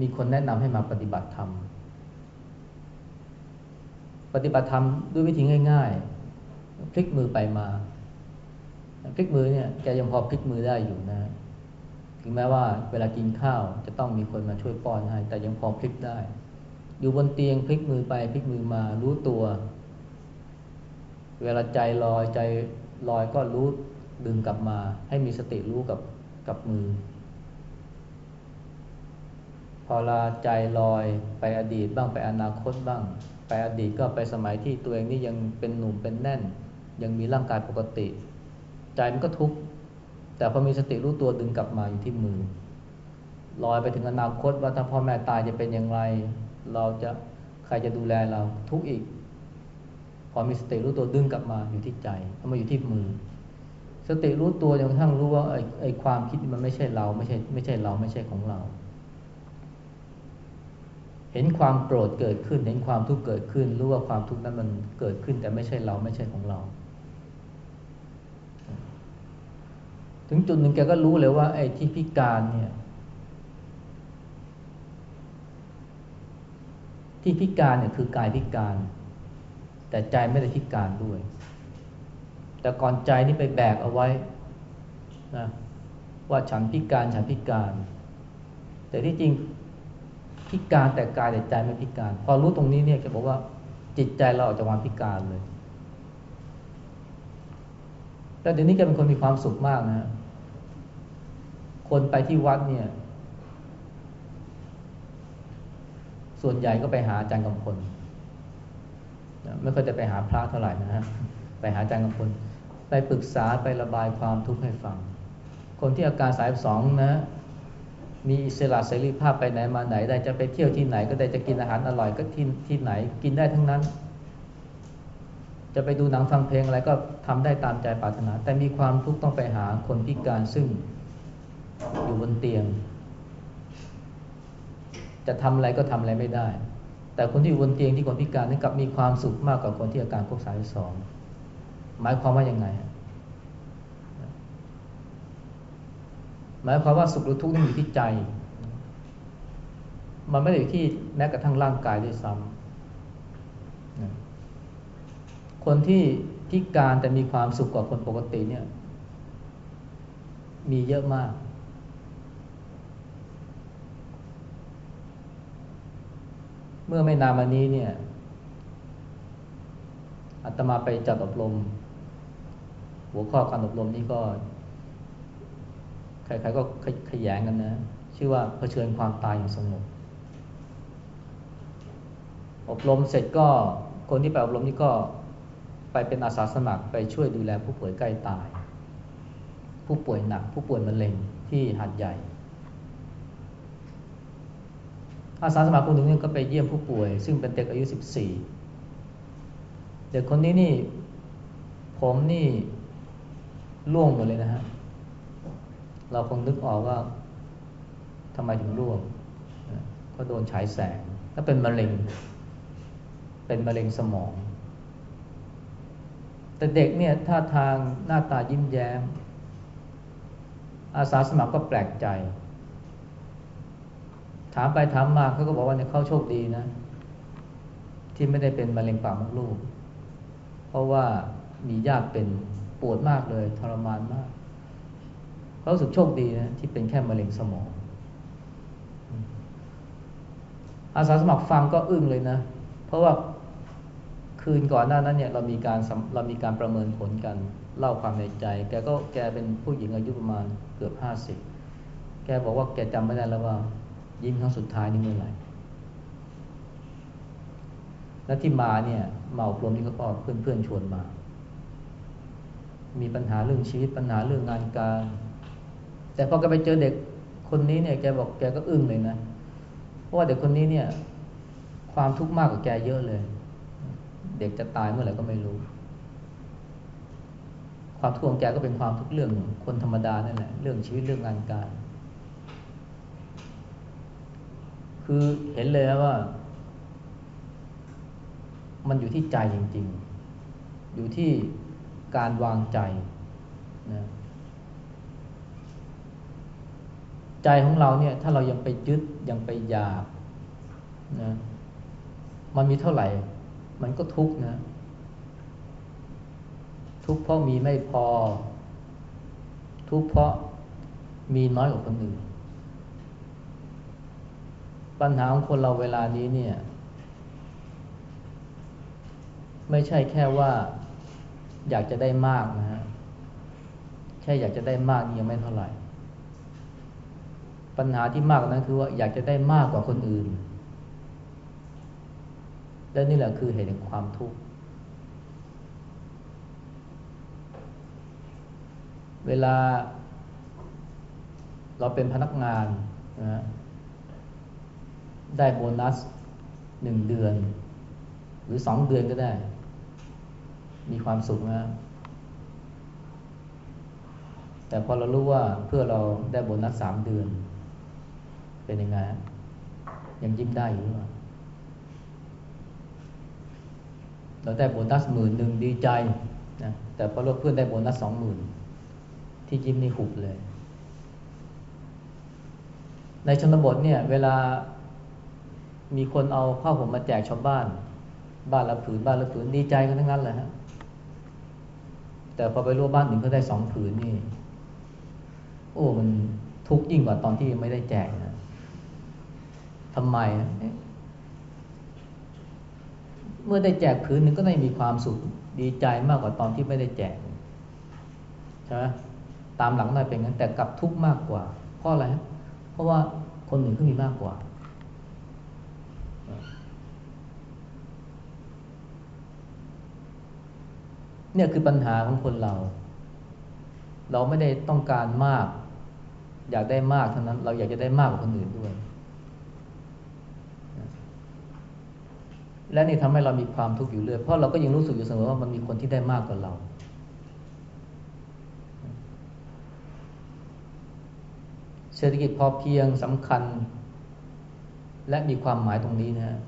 มีคนแนะนำให้มาปฏิบัติธรรม ปฏิบัติธรรมด้วยวิธีง่าย ๆ พลิกมือไปมา พลิกมือเนี่ยแกยังพอพลิกมือได้อยู่นะ ถึงแม้ว่าเวลากินข้าวจะต้องมีคนมาช่วยป้อนให้ แต่ยังพอพลิกได้ อยู่บนเตียงพลิกมือไปพลิกมือมารู้ตัว เวลาใจลอยใจลอยก็รู้ดึงกลับมา ให้มีสติรู้กับกับมือ พอลาใจลอยไปอดีตบ้างไปอนาคตบ้าง ไปอดีตก็ไปสมัยที่ตัวเองนี่ยังเป็นหนุ่มเป็นแน่น ยังมีร่างกายปกติ ใจมันก็ทุกข์แต่พอมีสติรู้ตัวดึงกลับมาอยู่ที่มือลอยไปถึงอนาคตว่าถ้าพ่อแม่ตายจะเป็นอย่างไร เราจะใครจะดูแลเราทุกข์อีก พอมีสติรู้ตัวดึงกลับมาอยู่ที่ใจมาอยู่ที่มือสสติรู้ตัวจนกระทั่งรู้ว่าไอ้ไอ้ความคิดมันไม่ใช่เราไม่ใช่ไม่ใช่เราไม่ใช่ของเรา เห็นความโกรธเกิดขึ้น เห็นความทุกข์เกิดขึ้น รู้ว่าความทุกข์นั้นมันเกิดขึ้น แต่ไม่ใช่เราไม่ใช่ของเรา ถึงจุดหนึ่งแกก็รู้เลยว่า ไอ้ที่พิการเนี่ย ที่พิการเนี่ยคือกายพิการ แต่ใจไม่ได้พิการด้วย แต่ก่อนใจนี่ไปแบกเอาไว้นะว่าฉันพิการฉันพิการ แต่ที่จริงพิการแต่กายแต่ใจไม่พิการ พอรู้ตรงนี้เนี่ยจะบอกว่าจิตใจเราออกจากความพิการเลย แต่เดี๋ยวนี้แกเป็นคนมีความสุขมากนะ คนไปที่วัดเนี่ย ส่วนใหญ่ก็ไปหาอาจารย์กำพลไม่ค่อยจะไปหาพระเท่าไหร่นะฮะไปหาอาจารย์กำพลไปปรึกษาไประบายความทุกข์ให้ฟัง คนที่อาการสายสองนะ มีอิสระเสรีภาพไปไหนมาไหน ได้จะไปเที่ยวที่ไหน ก็ได้จะกินอาหารอร่อยก็ที่ที่ไหน กินได้ทั้งนั้น จะไปดูหนังฟังเพลงอะไรก็ทำได้ตามใจปรารถนา แต่มีความทุกข์ต้องไปหาคนพิการซึ่ง อยู่บนเตียง จะทำอะไรก็ทำอะไรไม่ได้ แต่คนที่อยู่บนเตียงที่คนพิการนี่กลับมีความสุขมากกว่าคนที่อาการครบสายสองหมายความว่ายังไง หมายความว่าสุขหรือทุกข์นี่อยู่ที่ใจ มันไม่ได้อยู่ที่แม้กระทั่งร่างกายด้วยซ้ำคนที่พิการแต่มีความสุขกว่าคนปกติเนี่ย มีเยอะมาก เมื่อไม่นานมานี้เนี่ยอาตมาไปจัดอบรม หัวข้อการอบรมนี้ก็ ใครๆก็ขยงกันนะ ชื่อว่าเผชิญความตายอย่างสงบอบรมเสร็จก็คนที่ไปอบรมนี่ก็ไปเป็นอาสาสมัครไปช่วยดูแลผู้ป่วยใกล้ตาย ผู้ป่วยหนัก ผู้ป่วยมะเร็งที่หัดใหญ่ อาสาสมัครคนหนึ่งก็ไปเยี่ยมผู้ป่วย ซึ่งเป็นเด็กอายุ 14 เด็กคนนี้นี่ ผมนี่ร่วงหมดเลยนะฮะ เราคงนึกออกว่าทำไมถึงร่วงก็โดนฉายแสงถ้าเป็นมะเร็ง เป็นมะเร็งสมอง แต่เด็กเนี่ยท่าทางหน้าตายิ้มแย้ม อาสาสมัครก็แปลกใจ ถามไปถามมาเขาก็บอกว่าเนี่ยเขาโชคดีนะ ที่ไม่ได้เป็นมะเร็งปากมดลูก เพราะว่ามีญาติเป็นปวดมากเลย ทรมานมากเขาสึกโชคดีนะที่เป็นแค่มะเร็งสมอง อาสาสมัครฟังก็อึ้งเลยนะ เพราะว่าคืนก่อนหน้านั้นเนี่ยเรามีการเรามีการประเมินผลกันเล่าความในใจ แกก็แกเป็นผู้หญิงอายุประมาณเกือบห้าสิบแกบอกว่าแกจำไม่ได้แล้วว่า ยิ้มครั้งสุดท้ายนี่เมื่อไหร่และที่มาเนี่ยเมาปลมนี่ก็เพื่อนเพื่อนชวนมา มีปัญหาเรื่องชีวิตปัญหาเรื่องงานการ แต่พอแกไปเจอเด็กคนนี้เนี่ยแกบอกแกก็อึ้งเลยนะ เพราะว่าเด็กคนนี้เนี่ย ความทุกข์มากกว่าแกเยอะเลย เด็กจะตายเมื่อไหร่ก็ไม่รู้ ความทุกข์ของแกก็เป็นความทุกข์เรื่องคนธรรมดานั่นแหละเรื่องชีวิตเรื่องงานการ คือเห็นเลยว่า มันอยู่ที่ใจจริง ๆ อยู่ที่การวางใจนะใจของเราเนี่ย ถ้าเรายังไปยึดยังไปอยากนะมันมีเท่าไหร่ มันก็ทุกข์นะ ทุกข์เพราะมีไม่พอ ทุกข์เพราะมีน้อยกว่าคนอื่น ปัญหาของคนเราเวลานี้เนี่ย ไม่ใช่แค่ว่าอยากจะได้มากนะฮะแค่อยากจะได้มากนี่ยังไม่เท่าไหร่ ปัญหาที่มากนั้นคือว่าอยากจะได้มากกว่าคนอื่น และนี่แหละคือเหตุแห่งความทุกข์เวลาเราเป็นพนักงานนะ ได้โบนัสหนึ่งเดือน หรือสองเดือนก็ได้ มีความสุขนะแต่พอเรารู้ว่าเพื่อเราได้โบนัสสามเดือน เป็นยังไงยังยิ้มได้อยู่หรือเปล่าเราได้โบนัสหมื่นหนึ่งดีใจนะแต่พอเราเพื่อนได้โบนัสสองหมื่นที่ยิ้มนี่หุบเลย ในชนบทเนี่ย เวลา มีคนเอาผ้าห่มมาแจกชาวบ้าน บ้านละผืนบ้านละผืนดีใจกันทั้งนั้นเลยฮะแต่พอไปรู้บ้านหนึ่งเขาได้สองผืนนี่ โอ้มันทุกข์ยิ่งกว่าตอนที่ไม่ได้แจกนะทำไมเมื่อได้แจกผืนหนึ่งก็ได้มีความสุขดีใจมากกว่าตอนที่ไม่ได้แจกใช่ไหมตามหลังได้เป็นงั้นแต่กลับทุกข์มากกว่าเพราะอะไรเพราะว่าคนหนึ่งเขามีมากกว่า เนี่ยคือปัญหาของคนเรา เราไม่ได้ต้องการมาก อยากได้มากเท่านั้น เราอยากจะได้มากกว่าคนอื่นด้วย และนี่ทำให้เรามีความทุกข์อยู่เรื่อยเพราะเราก็ยังรู้สึกอยู่เสมอว่ามันมีคนที่ได้มากกว่าเราเศรษฐกิจพอเพียงสำคัญ และมีความหมายตรงนี้นะฮะ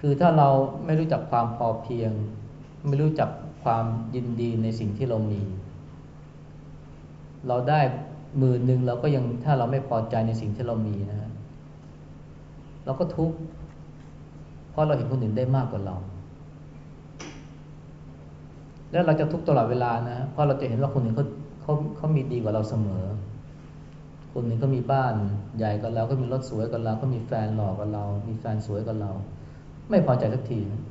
คือถ้าเราไม่รู้จักความพอเพียง ไม่รู้จักความยินดีในสิ่งที่เรามี เราได้หมื่นหนึ่งเราก็ยังถ้าเราไม่พอใจในสิ่งที่เรามีนะฮะเราก็ทุกข์เพราะเราเห็นคนอื่นได้มากกว่าเรา แล้วเราจะทุกข์ตลอดเวลานะ เพราะเราจะเห็นว่าคนอื่นเขาเขาเขามีดีกว่าเราเสมอ คนหนึ่งก็มีบ้านใหญ่กว่าเราก็มีรถสวยกว่าเรา ก็มีแฟนหล่อกว่าเรา มีแฟนสวยกว่าเรา ไม่พอใจสักทีนะ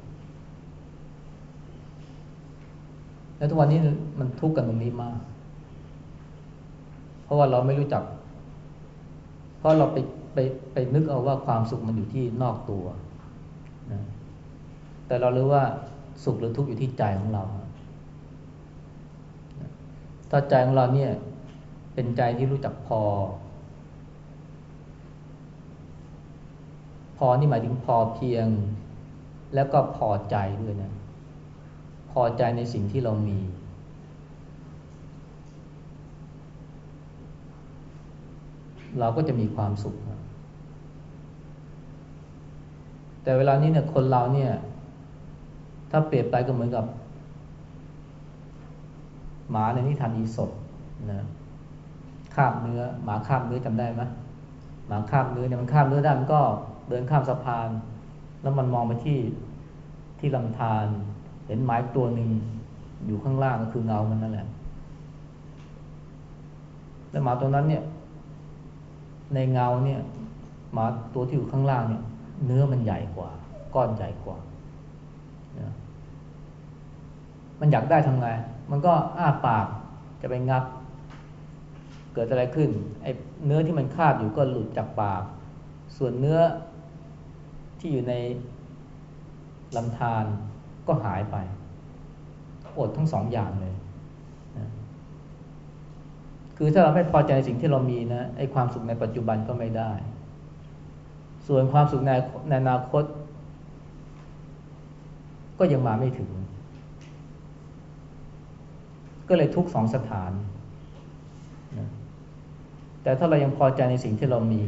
แล้วทุกวันนี้มันทุกข์กันตรงนี้มาก เพราะว่าเราไม่รู้จัก เพราะเราไปไปไปนึกเอาว่าความสุขมันอยู่ที่นอกตัวนะแต่เรารู้ว่าสุขหรือทุกข์อยู่ที่ใจของเรา ถ้าใจของเราเนี่ย เป็นใจที่รู้จักพอ พอนี่หมายถึงพอเพียง แล้วก็พอใจด้วยนะ พอใจในสิ่งที่เรามี เราก็จะมีความสุข แต่เวลานี้เนี่ยคนเราเนี่ย ถ้าเปรียบไปก็เหมือนกับ หมาในนิทานอีศพนะ คาบเนื้อ หมาคาบเนื้อจำได้ไหมหมาคาบเนื้อเนี่ยมันคาบเนื้อได้มันก็เดินข้ามสะพาน แล้วมันมองไปที่ที่ลำธารเห็นไม้ตัวหนึ่งอยู่ข้างล่างก็คือเงามันนั่นแหละแล้วหมาตัวนั้นเนี่ย ในเงาเนี่ยหมาตัวที่อยู่ข้างล่างเนี่ย เนื้อมันใหญ่กว่า ก้อนใหญ่กว่ามันอยากได้ทำไง มันก็อ้าปากจะไปงับ เกิดอะไรขึ้นไอ้เนื้อที่มันคาบอยู่ก็หลุดจากปาก ส่วนเนื้อที่อยู่ในลำธารก็หายไปอดทั้งสองอย่างเลยนะคือถ้าเราไม่พอใจสิ่งที่เรามีนะไอ้ความสุขในปัจจุบันก็ไม่ได้ ส่วนความสุขในในอนาคต ก็ยังมาไม่ถึง ก็เลยทุกสองสถาน แต่ถ้าเรายังพอใจในสิ่งที่เรามี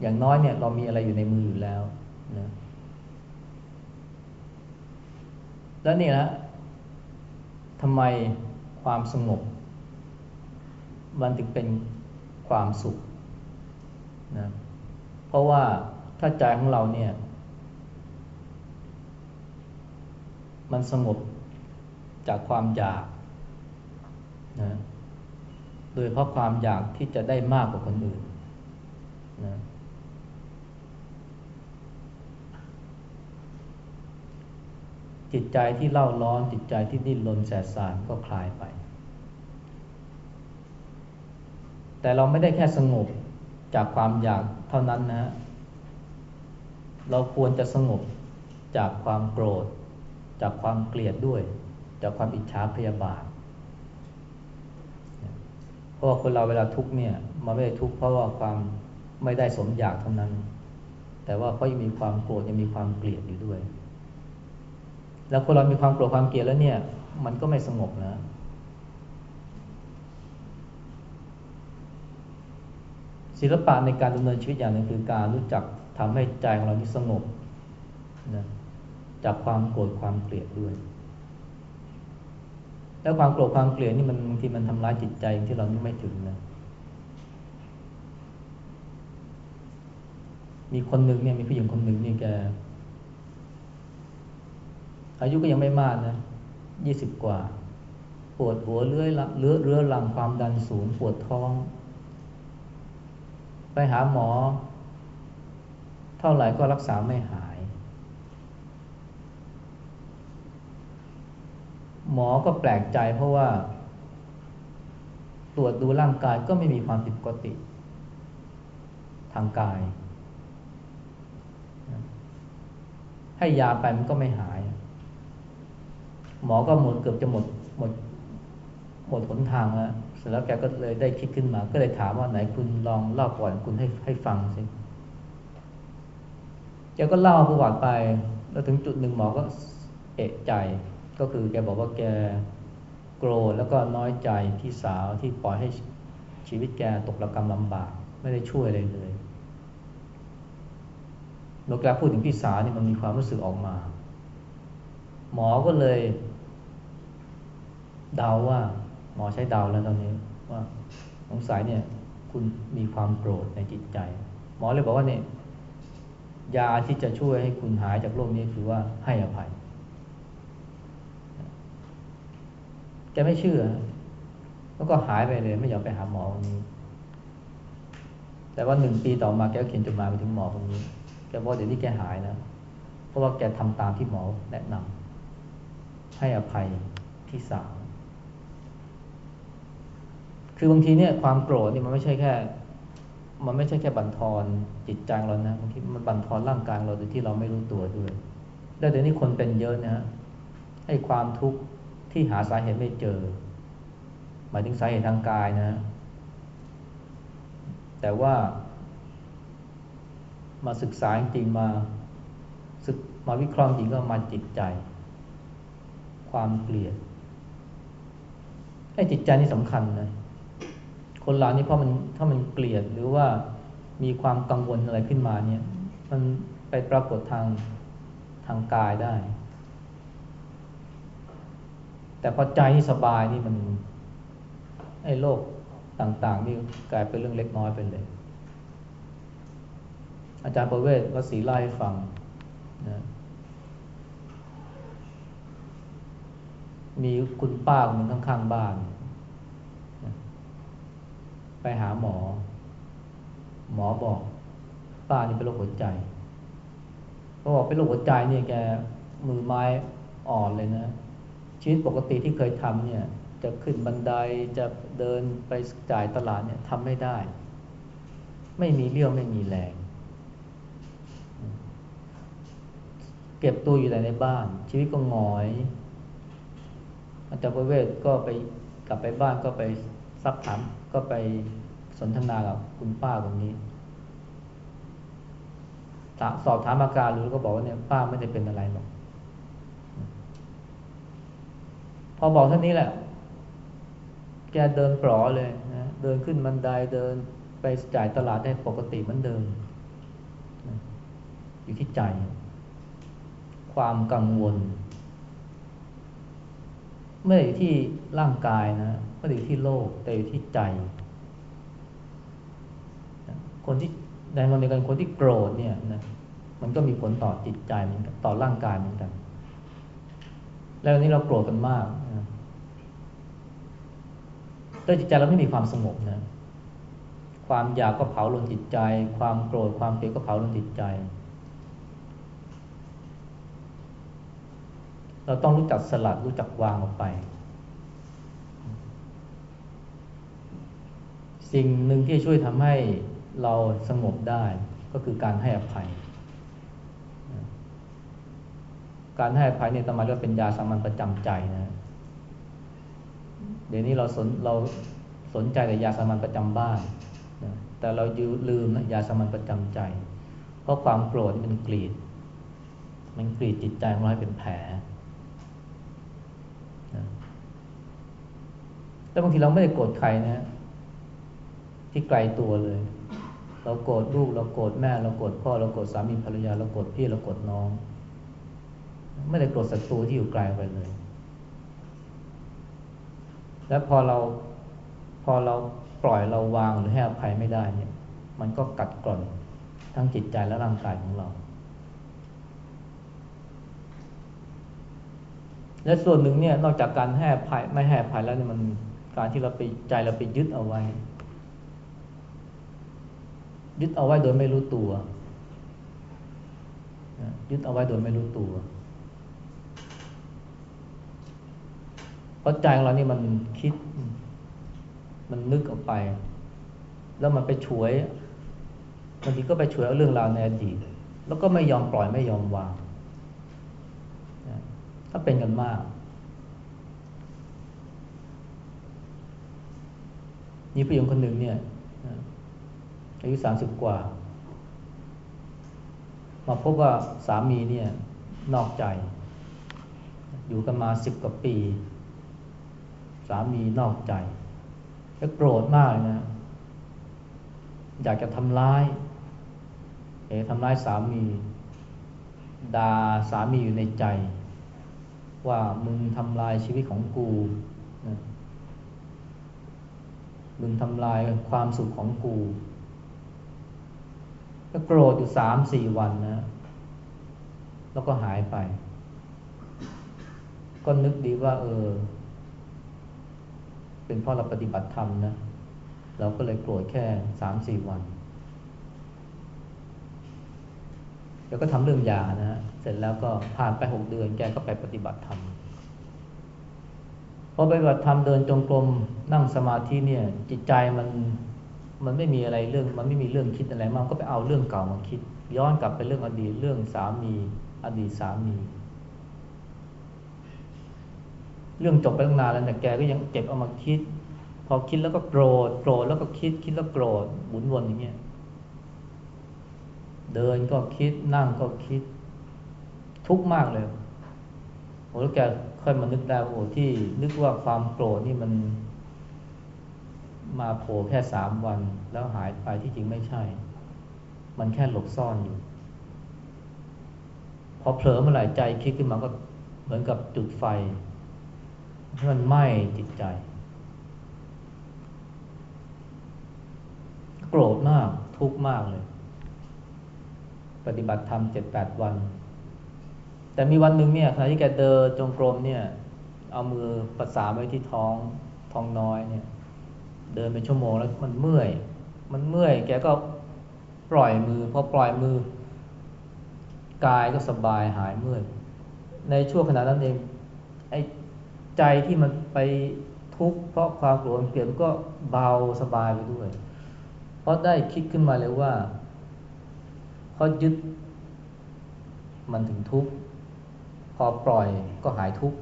อย่างน้อยเนี่ยเรามีอะไรอยู่ในมืออยู่แล้วนะแล้วนี่นะทำไมความสงบ มันถึงเป็นความสุขนะเพราะว่าถ้าใจของเราเนี่ย มันสงบจากความอยากนะ โดยเพราะความอยากที่จะได้มากกว่าคนอื่นนะจิตใจที่เล่าร้อน จิตใจที่ดิ้นรนแสบสารก็คลายไป แต่เราไม่ได้แค่สงบจากความอยากเท่านั้นนะเราควรจะสงบจากความโกรธ จากความเกลียดด้วย จากความอิจฉาพยาบาท เพราะว่าคนเราเวลาทุกเนี่ยมันไม่ได้ทุกเพราะว่าความไม่ได้สมอยากเท่านั้น แต่ว่าเขายังมีความโกรธยังมีความเกลียดอยู่ด้วย แล้วคนเรามีความโกรธความเกลียดแล้วเนี่ย มันก็ไม่สงบนะศิลปะในการดำเนินชีวิตอย่างหนึ่งคือการรู้จักทำให้ใจของเราที่สงบนะจากความโกรธความเกลียดด้วย แล้วความโกรธความเกลียดนี่มันบางทีมันทำร้ายจิตใจที่เราไม่ถึงนะมีคนหนึ่งเนี่ยมีผู้หญิงคนหนึ่งนี่แก อายุก็ยังไม่มากนะยี่สิบกว่า ปวดหัวเลื้อยเลื้อเรื้อรังความดันสูงปวดท้อง ไปหาหมอ เท่าไหร่ก็รักษาไม่หาย หมอก็แปลกใจเพราะว่า ตรวจดูร่างกายก็ไม่มีความผิดปกติ ทางกาย ให้ยาไปมันก็ไม่หาย หมอก็หมดเกือบจะหมดหมดหมดหนทางแล้วเสร็จแล้วแกก็เลยได้คิดขึ้นมา ก็เลยถามว่าไหนคุณลองเล่าประวัติคุณให้ให้ฟังสิแกก็เล่าประวัติไป แล้วถึงจุดหนึ่งหมอก็เอะใจ ก็คือแกบอกว่าแกโกรธแล้วก็น้อยใจพี่สาวที่ปล่อยให้ชีวิตแกตกระกรรมลำบาก ไม่ได้ช่วยอะไรเลยเมื่อแกพูดถึงพี่สาวนี่มันมีความรู้สึกออกมา หมอก็เลย เดาว่า หมอใช้เดาแล้วตอนนี้ ว่าสงสัยเนี่ย คุณมีความโกรธในจิตใจ หมอเลยบอกว่าเนี่ยยาที่จะช่วยให้คุณหายจากโรคนี้คือว่าให้อภัย แกไม่เชื่อ แล้วก็หายไปเลย ไม่ยอมไปหาหมอคนนี้ แต่ว่าหนึ่งปีต่อมาแกก็เขียนจดหมายไปถึงหมอคนนี้ แกบอกเดี๋ยวนี้แกหายนะ เพราะว่าแกทำตามที่หมอแนะนำให้อภัยพี่สาวคือบางทีเนี่ยความโกรธนี่มันไม่ใช่แค่ มันไม่ใช่แค่บั่นทอนจิตใจเรานะบางทีมันบั่นทอนร่างกายเราโดยที่เราไม่รู้ตัวด้วย แล้วเดี๋ยวนี้คนเป็นเยอะนะฮะให้ความทุกข์ ที่หาสาเหตุไม่เจอ หมายถึงสาเหตุทางกายนะ แต่ว่า มาศึกษาจริงมาศึกมาวิเคราะห์จริงก็มาจิตใจ ความเกลียดไอ้จิตใจนี่สำคัญนะคนเรานี่เพราะมันถ้ามันเกลียดหรือว่ามีความกังวลอะไรขึ้นมาเนี่ย มันไปปรากฏทางทางกายได้ แต่พอใจนี่สบายนี่มันไอ้โรคต่างๆ นี่กลายเป็นเรื่องเล็กน้อยไปเลย อาจารย์ประเวศวสีเล่ให้ฟังนะมีคุณป้าคนหนึ่งข้างๆบ้าน ไปหาหมอ หมอบอก ป้านี่เป็นโรคหัวใจเขาบอกเป็นโรคหัวใจเนี่ยแกมือไม้อ่อนเลยนะ ชีวิตปกติที่เคยทำเนี่ยจะขึ้นบันไดจะเดินไปจ่ายตลาดเนี่ยทำไม่ได้ ไม่มีเรี่ยวไม่มีแรง เก็บตัวอยู่แต่ในบ้าน ชีวิตก็งอยอาจารย์ประเวศก็ไปกลับไปบ้านก็ไปซักถามก็ไปสนทนากับคุณป้าคนนี้สอบถามอาการรู้ก็บอกว่าเนี่ยป้าไม่ได้เป็นอะไรหรอก พอบอกเท่านี้แหละ แกเดินปลอเลยนะเดินขึ้นบันไดเดินไปจ่ายตลาดได้ปกติเหมือนเดิมอยู่ที่ใจ ความกังวล ไม่ได้อยู่ที่ร่างกายนะไม่ได้อยู่ที่โลก แต่อยู่ที่ใจ คนที่ในคนเดียวกันคนที่โกรธเนี่ยนะมันก็มีผลต่อจิตใจเหมือนกันต่อร่างกายเหมือนกัน แล้ววันนี้เราโกรธกันมาก นะแต่จิตใจเราไม่มีความสงบนะความอยากก็เผาลนจิตใจ ความโกรธความเกลียดก็เผาลนจิตใจ เราต้องรู้จักสลัดรู้จักวางออกไป สิ่งหนึ่งที่ช่วยทำให้เราสงบได้ก็คือการให้อภัย การให้อภัยเนี่ยตมาเรียกเป็นยาสามัญประจำใจนะ เดี๋ยวนี้เราสนเราสนใจแต่ยาสามัญประจำบ้านนะแต่เราลืมนะยาสามัญประจำใจ เพราะความโกรธมันกรีด มันกรีดจิตใจของเราให้เป็นแผลแล้วบางทีเราไม่ได้โกรธใครนะ ที่ไกลตัวเลย เราโกรธลูกเราโกรธแม่ เราโกรธพ่อเราโกรธสามีภรรยาเราโกรธพี่เราโกรธน้อง ไม่ได้โกรธศัตรูที่อยู่ไกลไปเลย แล้วพอเราพอเราปล่อยเราวางหรือให้อภัยไม่ได้เนี่ย มันก็กัดกร่อนทั้งจิตใจและร่างกายของเรา และส่วนหนึ่งเนี่ยนอกจากการให้อภัยไม่ให้อภัยแล้วเนี่ยมันการที่เราไปใจเราไปยึดเอาไว้ ยึดเอาไว้โดยไม่รู้ตัวยึดเอาไว้โดยไม่รู้ตัวเพ ราะใจของเรานี่มันคิด มันนึกออกไป แล้วมันไปช่วยบางทีก็ไปช่วยเอาเรื่องราวในอดีต แล้วก็ไม่ยอมปล่อยไม่ยอมวาง ถ้าเป็นกันมากมีผู้หญิงคนหนึ่งเนี่ยอายุสามสิบกว่า มาพบว่าสามีเนี่ยนอกใจ อยู่กันมาสิบกว่าปี สามีนอกใจ แล้วโกรธมากนะ อยากจะทำร้ายเอ๋ทำร้ายสามีด่าสามีอยู่ในใจ ว่ามึงทำลายชีวิตของกูนะมึงทำลายความสุขของกูก็โกรธอยู่สามสี่วันนะ แล้วก็หายไป ก็นึกดีว่า เออ เป็นเพราะเราปฏิบัติธรรมนะ เราก็เลยโกรธแค่สามสี่วัน แล้วก็ทำเรื่องยานะฮะ เสร็จแล้วก็ผ่านไปหกเดือนแกก็ไปปฏิบัติธรรมพอไปปฏิบัติธรรมเดินจงกรมนั่งสมาธิเนี่ย จิตใจมันมันไม่มีอะไรเรื่อง มันไม่มีเรื่องคิดอะไรมากก็ไปเอาเรื่องเก่ามาคิด ย้อนกลับไปเรื่องอดีตเรื่องสามี อดีตสามี เรื่องจบไปตั้งนานแล้วแต่แกก็ยังเก็บเอามาคิด พอคิดแล้วก็โกรธโกรธแล้วก็คิดคิดแล้วโกรธหมุนวนอย่างเงี้ยเดินก็คิดนั่งก็คิด ทุกข์มากเลยโอ้แล้วแกค่อยมานึกได้โอ้ที่ นึกว่าความโกรธนี่มัน มาโผล่แค่สามวัน แล้วหายไปที่จริงไม่ใช่ มันแค่หลบซ่อนอยู่ พอเผลอเมื่อไหร่ใจคิดขึ้นมาก็เหมือนกับจุดไฟ ให้มันไหม้จิตใจ โกรธมากทุกข์มากเลย ปฏิบัติธรรมเจ็ดแปดวัน แต่มีวันหนึ่งเนี่ยขณะที่แกเดินจงกรมเนี่ย เอามือประสานไว้ที่ท้องท้องน้อยเนี่ย เดินเป็นชั่วโมงแล้วมันเมื่อย มันเมื่อย แกก็ปล่อยมือพอปล่อยมือกายก็สบายหายเมื่อยในช่วงขณะนั้นเองไอ้ ใจที่มันไปทุกข์เพราะความโกรธเกลียดก็เบาสบายไปด้วย เพราะได้คิดขึ้นมาเลยว่าเพราะยึดมันถึงทุกข์พอปล่อยก็หายทุกข์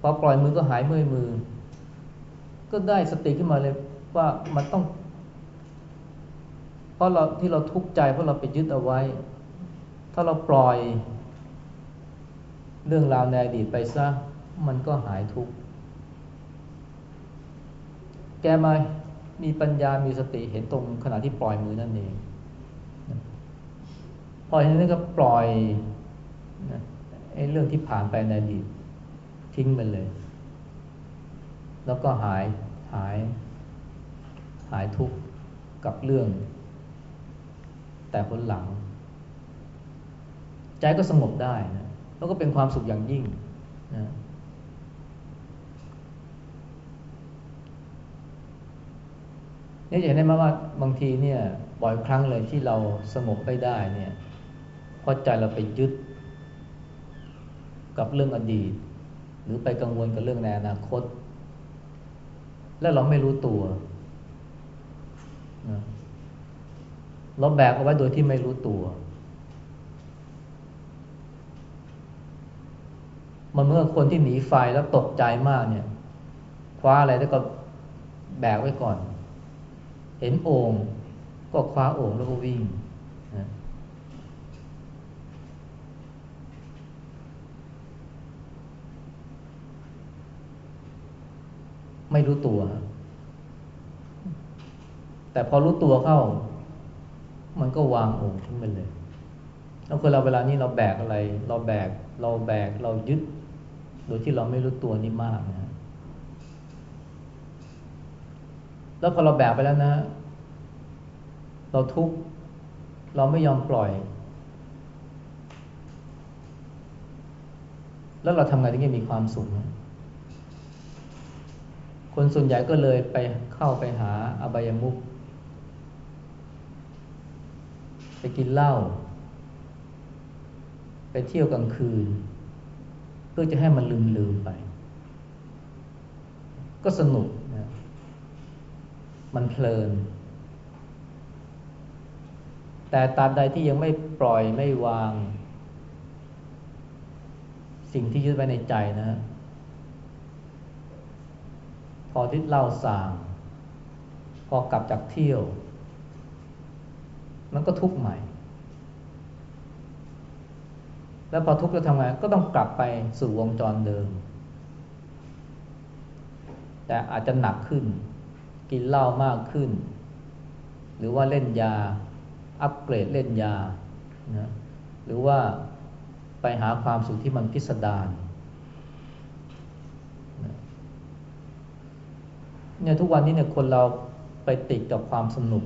พอปล่อยมือก็หายเมื่อยมือ ก็ได้สติขึ้นมาเลยว่ามันต้อง เพราะเราที่เราทุกข์ใจเพราะเราไปยึดเอาไว้ ถ้าเราปล่อย เรื่องราวในอดีตไปซะ มันก็หายทุกข์ แกมามีปัญญามีสติเห็นตรงขณะที่ปล่อยมือนั่นเอง พอเห็นนั้นก็ปล่อยไอ้เรื่องที่ผ่านไปในอดีตทิ้งไปเลย แล้วก็หายหาย หายทุกข์กับเรื่อง แต่คนหลัง ใจก็สงบได้นะแล้วก็เป็นความสุขอย่างยิ่งนะ นี่จะเห็นได้ไหมว่าบางทีเนี่ยบ่อยครั้งเลยที่เราสงบไม่ได้เนี่ยเพราะใจเราไปยึด กับเรื่องอดีต หรือไปกังวลกับเรื่องในอนาคต และเราไม่รู้ตัวเราแบกเอาไว้โดยที่ไม่รู้ตัว มันเมื่อคนที่หนีไฟแล้วตกใจมากเนี่ย คว้าอะไรแล้วก็แบกไว้ก่อน เห็นโอ่งก็คว้าโอ่งแล้วก็วิ่งนะไม่รู้ตัว แต่พอรู้ตัวเข้า มันก็วางโอ่งค์ทิ้งไปเลยแล้วคนเราเวลานี้เราแบกอะไร เราแบก เราแบก เรายึด โดยที่เราไม่รู้ตัวนี่มากนะ แล้วพอเราแบกไปแล้วนะ เราทุกข์เราไม่ยอมปล่อย แล้วเราทำไงถึงจะมีความสุขคนส่วนใหญ่ก็เลยไปเข้าไปหาอบายมุขไปกินเหล้าไปเที่ยวกลางคืน เพื่อจะให้มันลืมลืมไป ก็สนุก มันเพลิน แต่ตาบใดที่ยังไม่ปล่อยไม่วาง สิ่งที่ยึดไว้ในใจนะ พอทิศเล่าสาง พอกลับจากเที่ยว มันก็ทุกข์ใหม่ แล้วพอทุกข์แล้วทำไงก็ต้องกลับไปสู่วงจรเดิม แต่อาจจะหนักขึ้น กินเหล้ามากขึ้น หรือว่าเล่นยา อัปเกรดเล่นยานะหรือว่าไปหาความสุขที่มันพิสดารเนี่ยทุกวันนี้เนี่ยคนเราไปติดกับความสนุก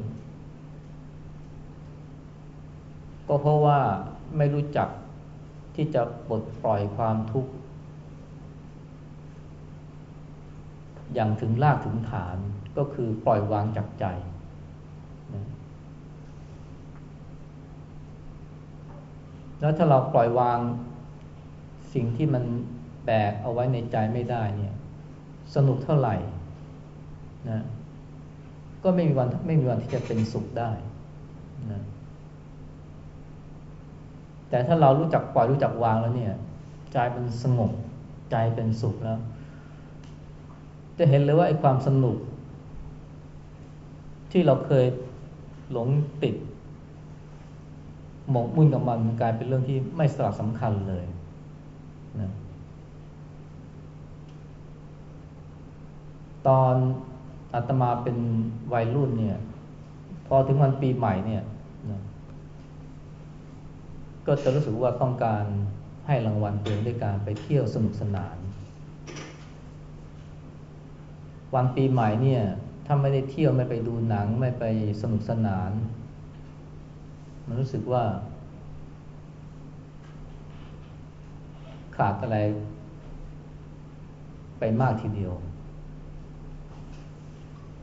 ก็เพราะว่าไม่รู้จักที่จะปลดปล่อยความทุกข์ อย่างถึงรากถึงฐาน ก็คือปล่อยวางจากใจแล้วถ้าเราปล่อยวางสิ่งที่มันแบกเอาไว้ในใจไม่ได้เนี่ย สนุกเท่าไหร่นะก็ไม่มีวันไม่มีวันที่จะเป็นสุขได้นะแต่ถ้าเรารู้จักปล่อยรู้จักวางแล้วเนี่ย ใจมันสงบใจเป็นสุขแล้ว จะเห็นเลยว่าไอ้ความสนุก ที่เราเคยหลงติด หมกมุ่นกับมันกลายเป็นเรื่องที่ไม่สลักสำคัญเลยนะตอนอาตมาเป็นวัยรุ่นเนี่ย พอถึงวันปีใหม่เนี่ยนะก็จะรู้สึกว่าต้องการให้รางวัลตัวเองด้วยการไปเที่ยวสนุกสนาน วันปีใหม่เนี่ย ถ้าไม่ได้เที่ยวไม่ไปดูหนัง ไม่ไปสนุกสนาน มันรู้สึกว่า ขาดอะไร ไปมากทีเดียว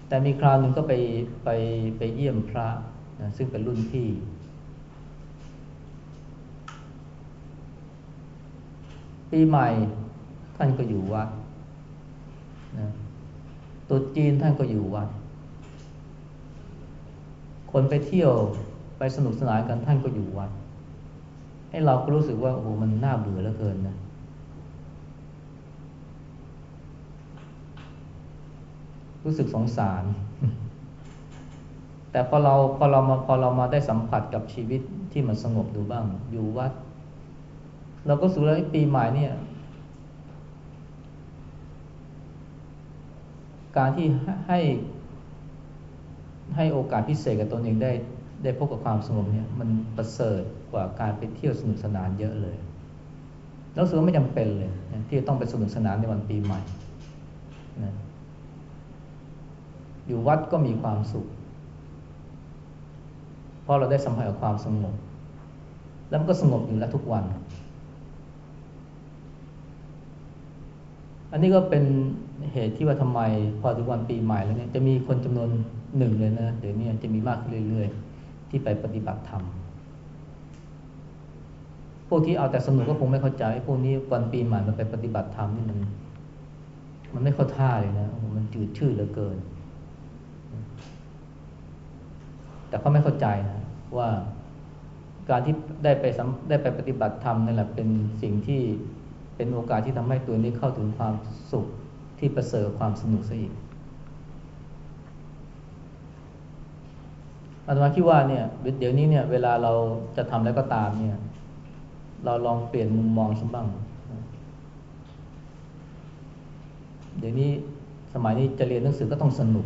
แต่มีคราวหนึ่งก็ไปไปไปเยี่ยมพระนะซึ่งเป็นรุ่นพี่ ปีใหม่ท่านก็อยู่วัดนะ ตุษจีนท่านก็อยู่วัด คนไปเที่ยวไปสนุกสนานกันท่านก็อยู่วัด ให้เราก็รู้สึกว่าโอ้โหมันน่าเบื่อเหลือเกินนะรู้สึกสงสาร แต่พอเราพอเรามาพอเรามาได้สัมผัสกับชีวิตที่มันสงบดูบ้าง อยู่วัด เราก็สูแล้วปีใหม่เนี่ย การที่ให้ให้โอกาสพิเศษกับตนเองได้ได้พบกับความสงบเนี่ยมันประเสริฐกว่าการไปเที่ยวสนุกสนานเยอะเลย แล้วสึกว่าไม่จำเป็นเลยที่จะต้องไปสนุกสนานในวันปีใหม่นะอยู่วัดก็มีความสุข เพราะเราได้สัมผัสกับความสงบ แล้วมันก็สงบอยู่แล้วทุกวัน อันนี้ก็เป็นเหตุที่ว่าทำไมพอถึงวันปีใหม่แล้วเนี่ยจะมีคนจำนวนหนึ่งเลยนะเดี๋ยวนี้จะมีมากขึ้นเรื่อย ๆ ที่ไปปฏิบัติธรรมพวกที่เอาแต่สนุกก็คงไม่เข้าใจพวกนี้วันปีใหม่มันไปปฏิบัติธรรมนี่มัน มันไม่เข้าท่าเลยนะมันจืดชืดเหลือเกิน แต่เขาไม่เข้าใจนะว่าการที่ได้ไปได้ไปปฏิบัติธรรมนั่นแหละเป็นสิ่งที่ เป็นโอกาสที่ทำให้ตัวนี้เข้าถึงความสุขที่ประเสริฐความสนุกซะอีกอาตมาคิดว่าเนี่ยเดี๋ยวนี้เนี่ยเวลาเราจะทำแล้วก็ตามเนี่ยเราลองเปลี่ยนมุมมองสักบ้าง เดี๋ยวนี้สมัยนี้จะเรียนหนังสือก็ต้องสนุก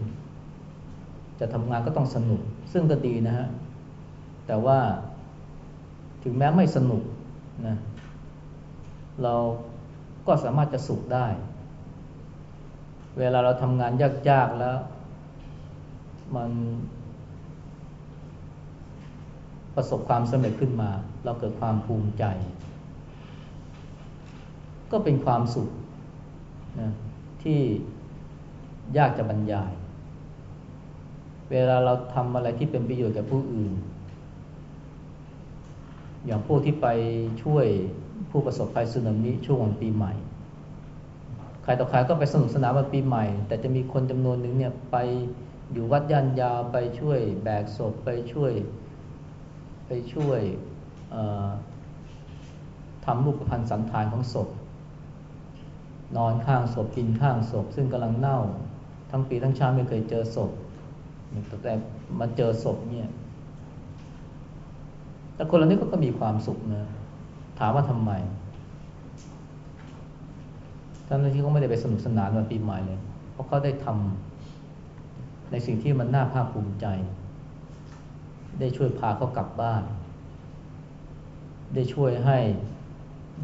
จะทำงานก็ต้องสนุก ซึ่งก็ดีนะฮะ แต่ว่าถึงแม้ไม่สนุกนะ เราก็สามารถจะสุขได้ เวลาเราทำงานยากๆแล้ว มันประสบความสำเร็จขึ้นมา เราเกิดความภูมิใจ ก็เป็นความสุขนะที่ยากจะบรรยาย เวลาเราทำอะไรที่เป็นประโยชน์แก่ผู้อื่น อย่างพวกที่ไปช่วย ผู้ประสบภัยสึนามิช่วงวันปีใหม่ ใครต่อใครก็ไปสนุกสนานวันปีใหม่ แต่จะมีคนจำนวนหนึ่งเนี่ยไปอยู่วัดยันยาวไปช่วยแบกศพไปช่วย ไปช่วยทำรูปพันธ์สันฐานของศพ นอนข้างศพกินข้างศพ ซึ่งกำลังเน่า ทั้งปีทั้งชาติไม่เคยเจอศพแต่มาเจอศพเนี่ยแต่คนเหล่านี้ก็มีความสุขนะ ถามว่าทำไมทั้งที่เขาไม่ได้ไปสนุกสนานวันปีใหม่เลย เพราะเขาได้ทำในสิ่งที่มันน่าภาคภูมิใจ ได้ช่วยพาเขากลับบ้าน ได้ช่วยให้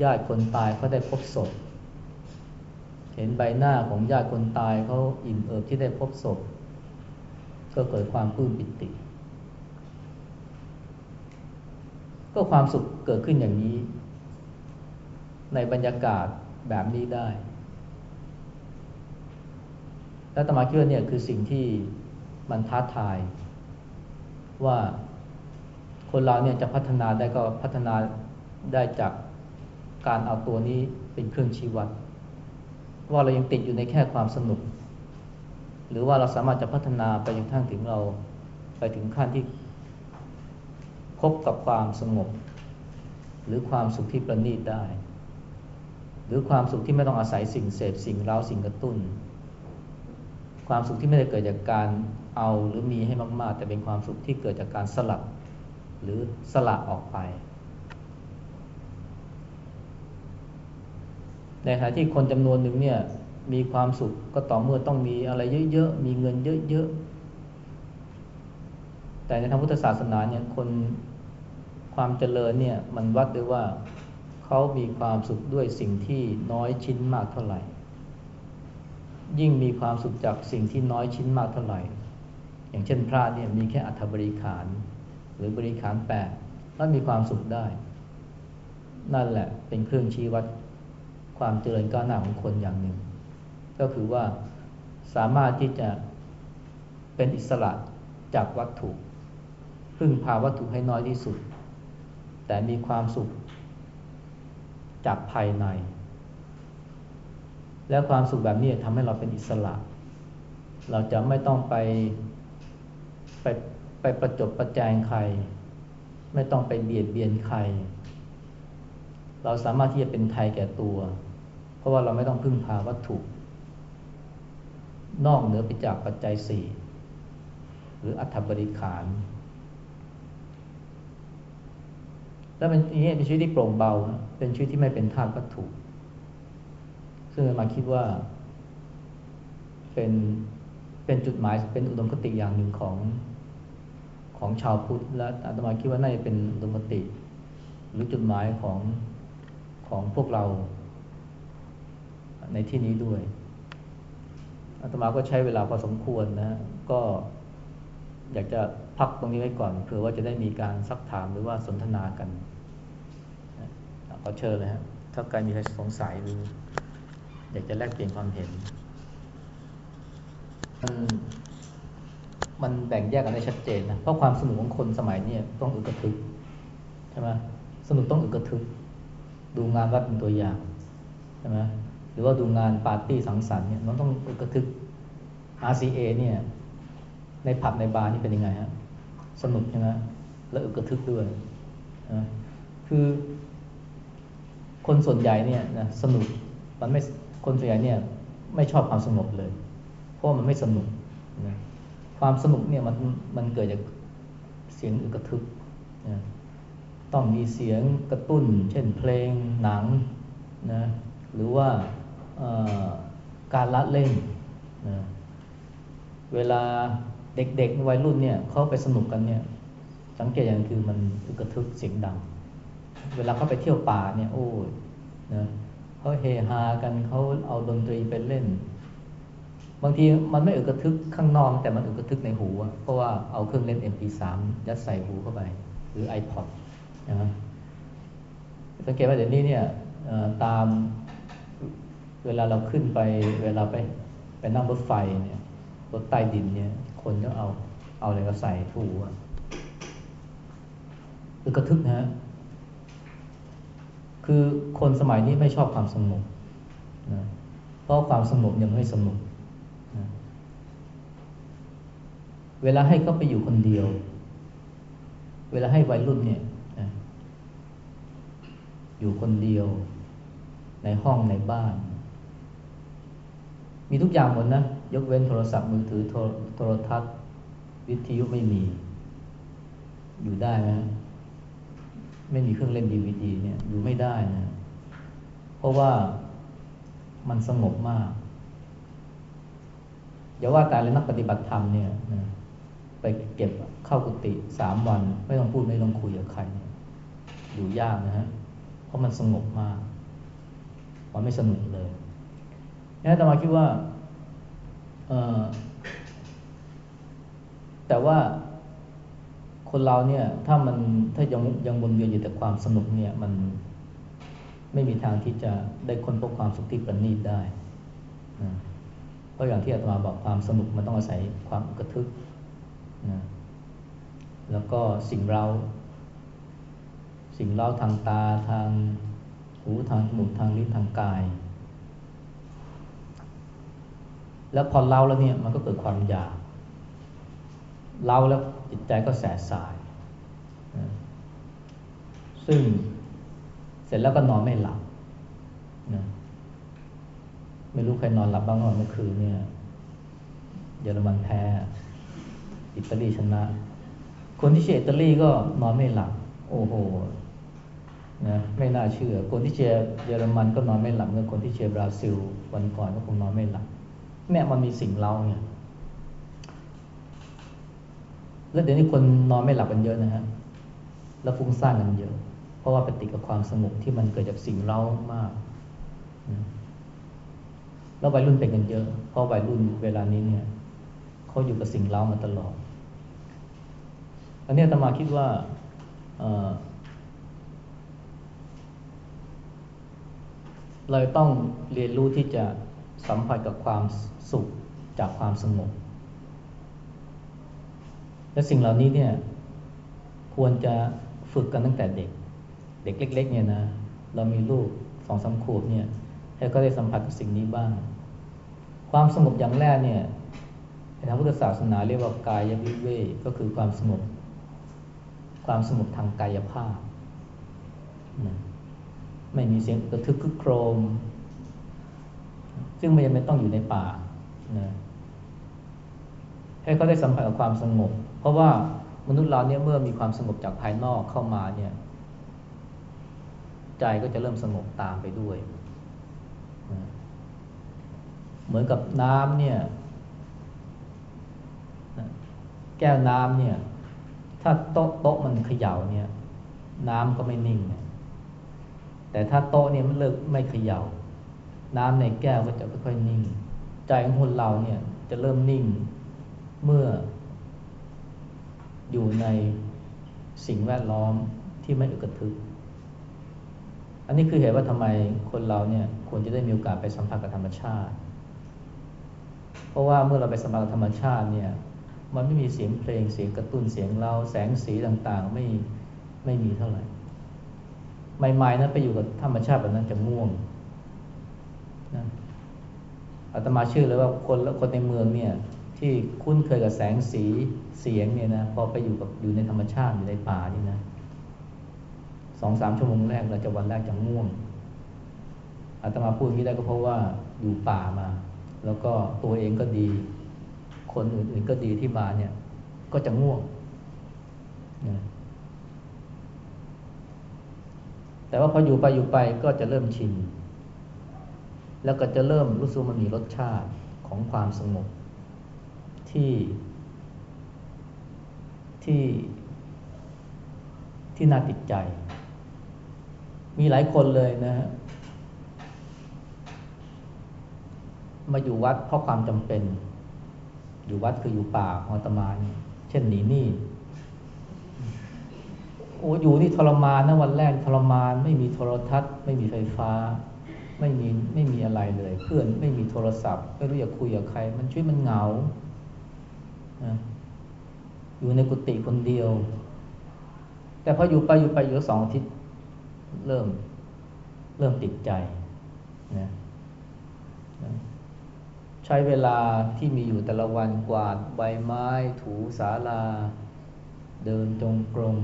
ญาติคนตายเขาได้พบศพ เห็นใบหน้าของญาติคนตายเขาอิ่มเอิบที่ได้พบศพ ก็เกิดความปลื้มปิติ ก็ความสุขเกิดขึ้นอย่างนี้ ในบรรยากาศแบบนี้ได้ และตมาคิดว่าเนี่ยคือสิ่งที่มันท้าทาย ว่าคนเราเนี่ยจะพัฒนาได้ก็พัฒนาได้จากการเอาตัวนี้เป็นเครื่องชี้วัด ว่าเรายังติดอยู่ในแค่ความสนุก หรือว่าเราสามารถจะพัฒนาไปจนทั้งถึงเราไปถึงขั้นที่พบกับความสงบ หรือความสุขที่ประณีตได้ หรือความสุขที่ไม่ต้องอาศัยสิ่งเสพสิ่งเร้าสิ่งกระตุ้น ความสุขที่ไม่ได้เกิดจากการเอาหรือมีให้มาก ๆ แต่เป็นความสุขที่เกิดจากการสลับหรือสละออกไป ในขณะที่คนจำนวนหนึ่งเนี่ยมีความสุขก็ต่อเมื่อต้องมีอะไรเยอะ ๆ มีเงินเยอะ ๆ แต่ในทางพุทธศาสนาเนี่ยคนความเจริญเนี่ยมันวัดด้วยว่า เขามีความสุขด้วยสิ่งที่น้อยชิ้นมากเท่าไหร่ ยิ่งมีความสุขจากสิ่งที่น้อยชิ้นมากเท่าไหร่ อย่างเช่นพระเนี่ยมีแค่อัฐบริขาร หรือบริขารแปดแล้วมีความสุขได้ นั่นแหละเป็นเครื่องชี้วัดความเจริญก้าวหน้าของคนอย่างหนึ่ง ก็คือว่าสามารถที่จะเป็นอิสระจากวัตถุ พึ่งพาวัตถุให้น้อยที่สุด แต่มีความสุข จากภายใน และความสุขแบบนี้ทำให้เราเป็นอิสระ เราจะไม่ต้องไปไปไปประจบประแจงใคร ไม่ต้องไปเบียดเบียนใคร เราสามารถที่จะเป็นไทยแก่ตัว เพราะว่าเราไม่ต้องพึ่งพาวัตถุ นอกเหนือไปจากปัจจัยสี่หรืออัฐบริขาร แล้วเป็นนี้เป็นชีวิตที่โปร่งเบา เป็นชีวิตที่ไม่เป็นทาสวัตถุ ซึ่งมาคิดว่า เป็นเป็นจุดหมายเป็นอุดมคติอย่างหนึ่งของของชาวพุทธและอาตมาคิดว่าน่าจะเป็นอุดมคติ หรือจุดหมายของของพวกเราในที่นี้ด้วยอาตมาก็ใช้เวลาพอสมควรนะ ก็อยากจะ พักตรงนี้ไว้ก่อนเผื่อว่าจะได้มีการซักถามหรือว่าสนทนากันขอเชิญเลยฮะถ้าใครมีใครสงสัยหรืออยากจะแลกเปลี่ยนความเห็นมันแบ่งแยกกันได้ชัดเจนนะเพราะความสนุกของคนสมัยนี้ต้องอึกระทึกใช่ไหมสนุกต้องอึกระทึก ดูงานวัดเป็นตัวอย่างใช่ไหมหรือว่าดูงานปาร์ตี้สังสรรค์เนี่ยมันต้องอึกระทึก RCA เนี่ยในผับในบาร์นี่เป็นยังไงฮะ สนุกใช่ไหมแล้วอึกระทึกด้วยนะคือคนส่วนใหญ่เนี่ยนะสนุกมันไม่คนส่วนใหญ่เนี่ยไม่ชอบความสงบเลย เพราะมันไม่สนุกนะความสนุกเนี่ยมันมันเกิดจากเสียงอึกระทึกนะต้องมีเสียงกระตุ้น เช่นเพลงหนังนะหรือว่าการละเล่นนะเวลา เด็กๆวัยรุ่นเนี่ยเขาไปสนุกกันเนี่ย สังเกตอย่างคือมันกระทึกเสียงดัง เวลาเขาไปเที่ยวป่าเนี่ยโอ้ยนะเขาเฮฮากันเขาเอาดนตรีไปเล่น บางทีมันไม่อึกระทึกข้างนอกแต่มันอึกระทึกในหูเพราะว่าเอาเครื่องเล่น MP3 ยัดใส่หูเข้าไป หรือ iPod นะสังเกตว่าเดี๋ยวนี้เนี่ยตามเวลาเราขึ้นไป เวลาไปไปนั่งรถไฟเนี่ยรถใต้ดินเนี่ย คนก็เอาเอาอะไรก็ใส่ถูอะคือกระทึกนะฮะคือคนสมัยนี้ไม่ชอบความสงบนะเพราะความสงบยังไม่สงบนะเวลาให้เขาไปอยู่คนเดียว เวลาให้วัยรุ่นเนี่ยนะอยู่คนเดียว ในห้องในบ้าน มีทุกอย่างหมดนะ ยกเว้นโทรศัพท์มือถือโทรทัศน์ วิทยุไม่มี อยู่ได้ไหมไม่มีเครื่องเล่นดีวดีเนี่ยอยู่ไม่ได้นะ เพราะว่ามันสงบมากอย่าว่าแต่เลยนักปฏิบัติธรรมเนี่ยนะไปเก็บเข้ากุฏิสามวัน ไม่ต้องพูดไม่ต้องคุยกับใคร อยู่ยากนะฮะ เพราะมันสงบมาก มันไม่สนุกเลยนี่แต่มาคิดว่า แต่ว่าคนเราเนี่ยถ้ามันถ้ายังยังวนเวียนอยู่แต่ความสนุกเนี่ยมันไม่มีทางที่จะได้ค้นพบความสุขที่ประณีตได้นะเพราะอย่างที่อาตมาบอกความสนุกมันต้องอาศัยความกระทึกนะแล้วก็สิ่งเราสิ่งเล่าทางตาทางหูทางจมูกทางลิ้นทางกาย แล้วพอเล่าแล้วเนี่ยมันก็เกิดความอยากเล่าแล้วจิตใจก็แสบสาย ซึ่งเสร็จแล้วก็นอนไม่หลับนะไม่รู้ใครนอนหลับบ้างนอนเมื่อคืนเนี่ย เยอรมันแพ้ อิตาลีชนะ คนที่เชียร์อิตาลีก็นอนไม่หลับ โอ้โหนะไม่น่าเชื่อ คนที่เชียร์เยอรมันก็นอนไม่หลับเมื่อคนที่เชียร์บราซิล วันก่อนก็คงนอนไม่หลับ แม่มันมีสิ่งเล่าเนี่ยแล้วเดี๋ยวนี้คนนอนไม่หลับกันเยอะนะฮะ แล้วฟุ้งซ่านกันเยอะ เพราะว่าปติกับความสงบที่มันเกิดจากสิ่งเล่ามาก แล้ววัยรุ่นเป็นกันเยอะ เพราะวัยรุ่นเวลานี้เนี่ยเขาอยู่กับสิ่งเล่ามาตลอด อันนี้ตมาคิดว่าเราต้องเรียนรู้ที่จะ สัมผัสกับความสุขจากความสงบ และสิ่งเหล่านี้เนี่ยควรจะฝึกกันตั้งแต่เด็ก เด็กเล็ก ๆ เนี่ยนะ เรามีลูกสองสาขวบเนี่ยให้ก็ได้สัมผัสกับสิ่งนี้บ้าง ความสงบอย่างแรกเนี่ยในทางพุทธศาสนาเรียกว่ากายวิเวกก็คือความสงบ ความสงบทางกายภาพ ไม่มีเสียงกระทึกคึกโครม ซึ่งไม่จำเป็นต้องอยู่ในป่านะให้เขาได้สัมผัสกับความสงบ เพราะว่ามนุษย์เราเนี่ยเมื่อมีความสงบจากภายนอกเข้ามาเนี่ย ใจก็จะเริ่มสงบตามไปด้วย เหมือนกับน้ำเนี่ย แก้วน้ำเนี่ย ถ้าโต๊ะโต๊ะมันเขย่าเนี่ย น้ำก็ไม่นิ่ง แต่ถ้าโต๊ะเนี่ยมันเลิกไม่เขย่า น้ำในแก้วก็จะค่อยๆนิ่ง ใจของคนเราเนี่ยจะเริ่มนิ่งเมื่อ อยู่ในสิ่งแวดล้อมที่ไม่อึกระทึก อันนี้คือเหตุว่าทำไมคนเราเนี่ยควรจะได้มีโอกาสไปสัมผัสกับธรรมชาติ เพราะว่าเมื่อเราไปสัมผัสกับธรรมชาติเนี่ยมันไม่มีเสียงเพลงเสียงกระตุ้นเสียงเราแสงสีต่างๆ ไม่ไม่มีเท่าไหร่ใหม่ๆนะไปอยู่กับธรรมชาติแบบนั้นจะง่วง อาตมาเชื่อเลยว่าคนและคนในเมืองเนี่ยที่คุ้นเคยกับแสงสีเสียงเนี่ยนะพอไปอยู่กับอยู่ในธรรมชาติอยู่ในป่านี่นะสองสามชั่วโมงแรกเราจะวันแรกจะง่วงอาตมาพูดอย่างนี้ได้ก็เพราะว่าอยู่ป่ามา แล้วก็ตัวเองก็ดี คนอื่นๆก็ดีที่มาเนี่ย ก็จะง่วงนะแต่ว่าพออยู่ไปอยู่ไปก็จะเริ่มชิน แล้วก็จะเริ่มรู้สึกมันมีรสชาติของความสงบที่ที่ที่น่าติดใจ มีหลายคนเลยนะฮะมาอยู่วัดเพราะความจำเป็น อยู่วัดคืออยู่ป่าของตมานเช่นหนีนี่โอ้อยู่นี่ทรมานนะวันแรกทรมาน ไม่มีโทรทัศน์ ไม่มีไฟฟ้า ไม่มีไม่มีอะไรเลย เพื่อนไม่มีโทรศัพท์ ไม่รู้จะคุยกับใคร มันช่วยมันเหงาอยู่ในกุฏิคนเดียว แต่พออยู่ไปอยู่ไปอยู่สองอาทิตย์เริ่ม เริ่มติดใจนะใช้เวลาที่มีอยู่แต่ละวันกวาดใบไม้ ถูสาลา เดินจงกรม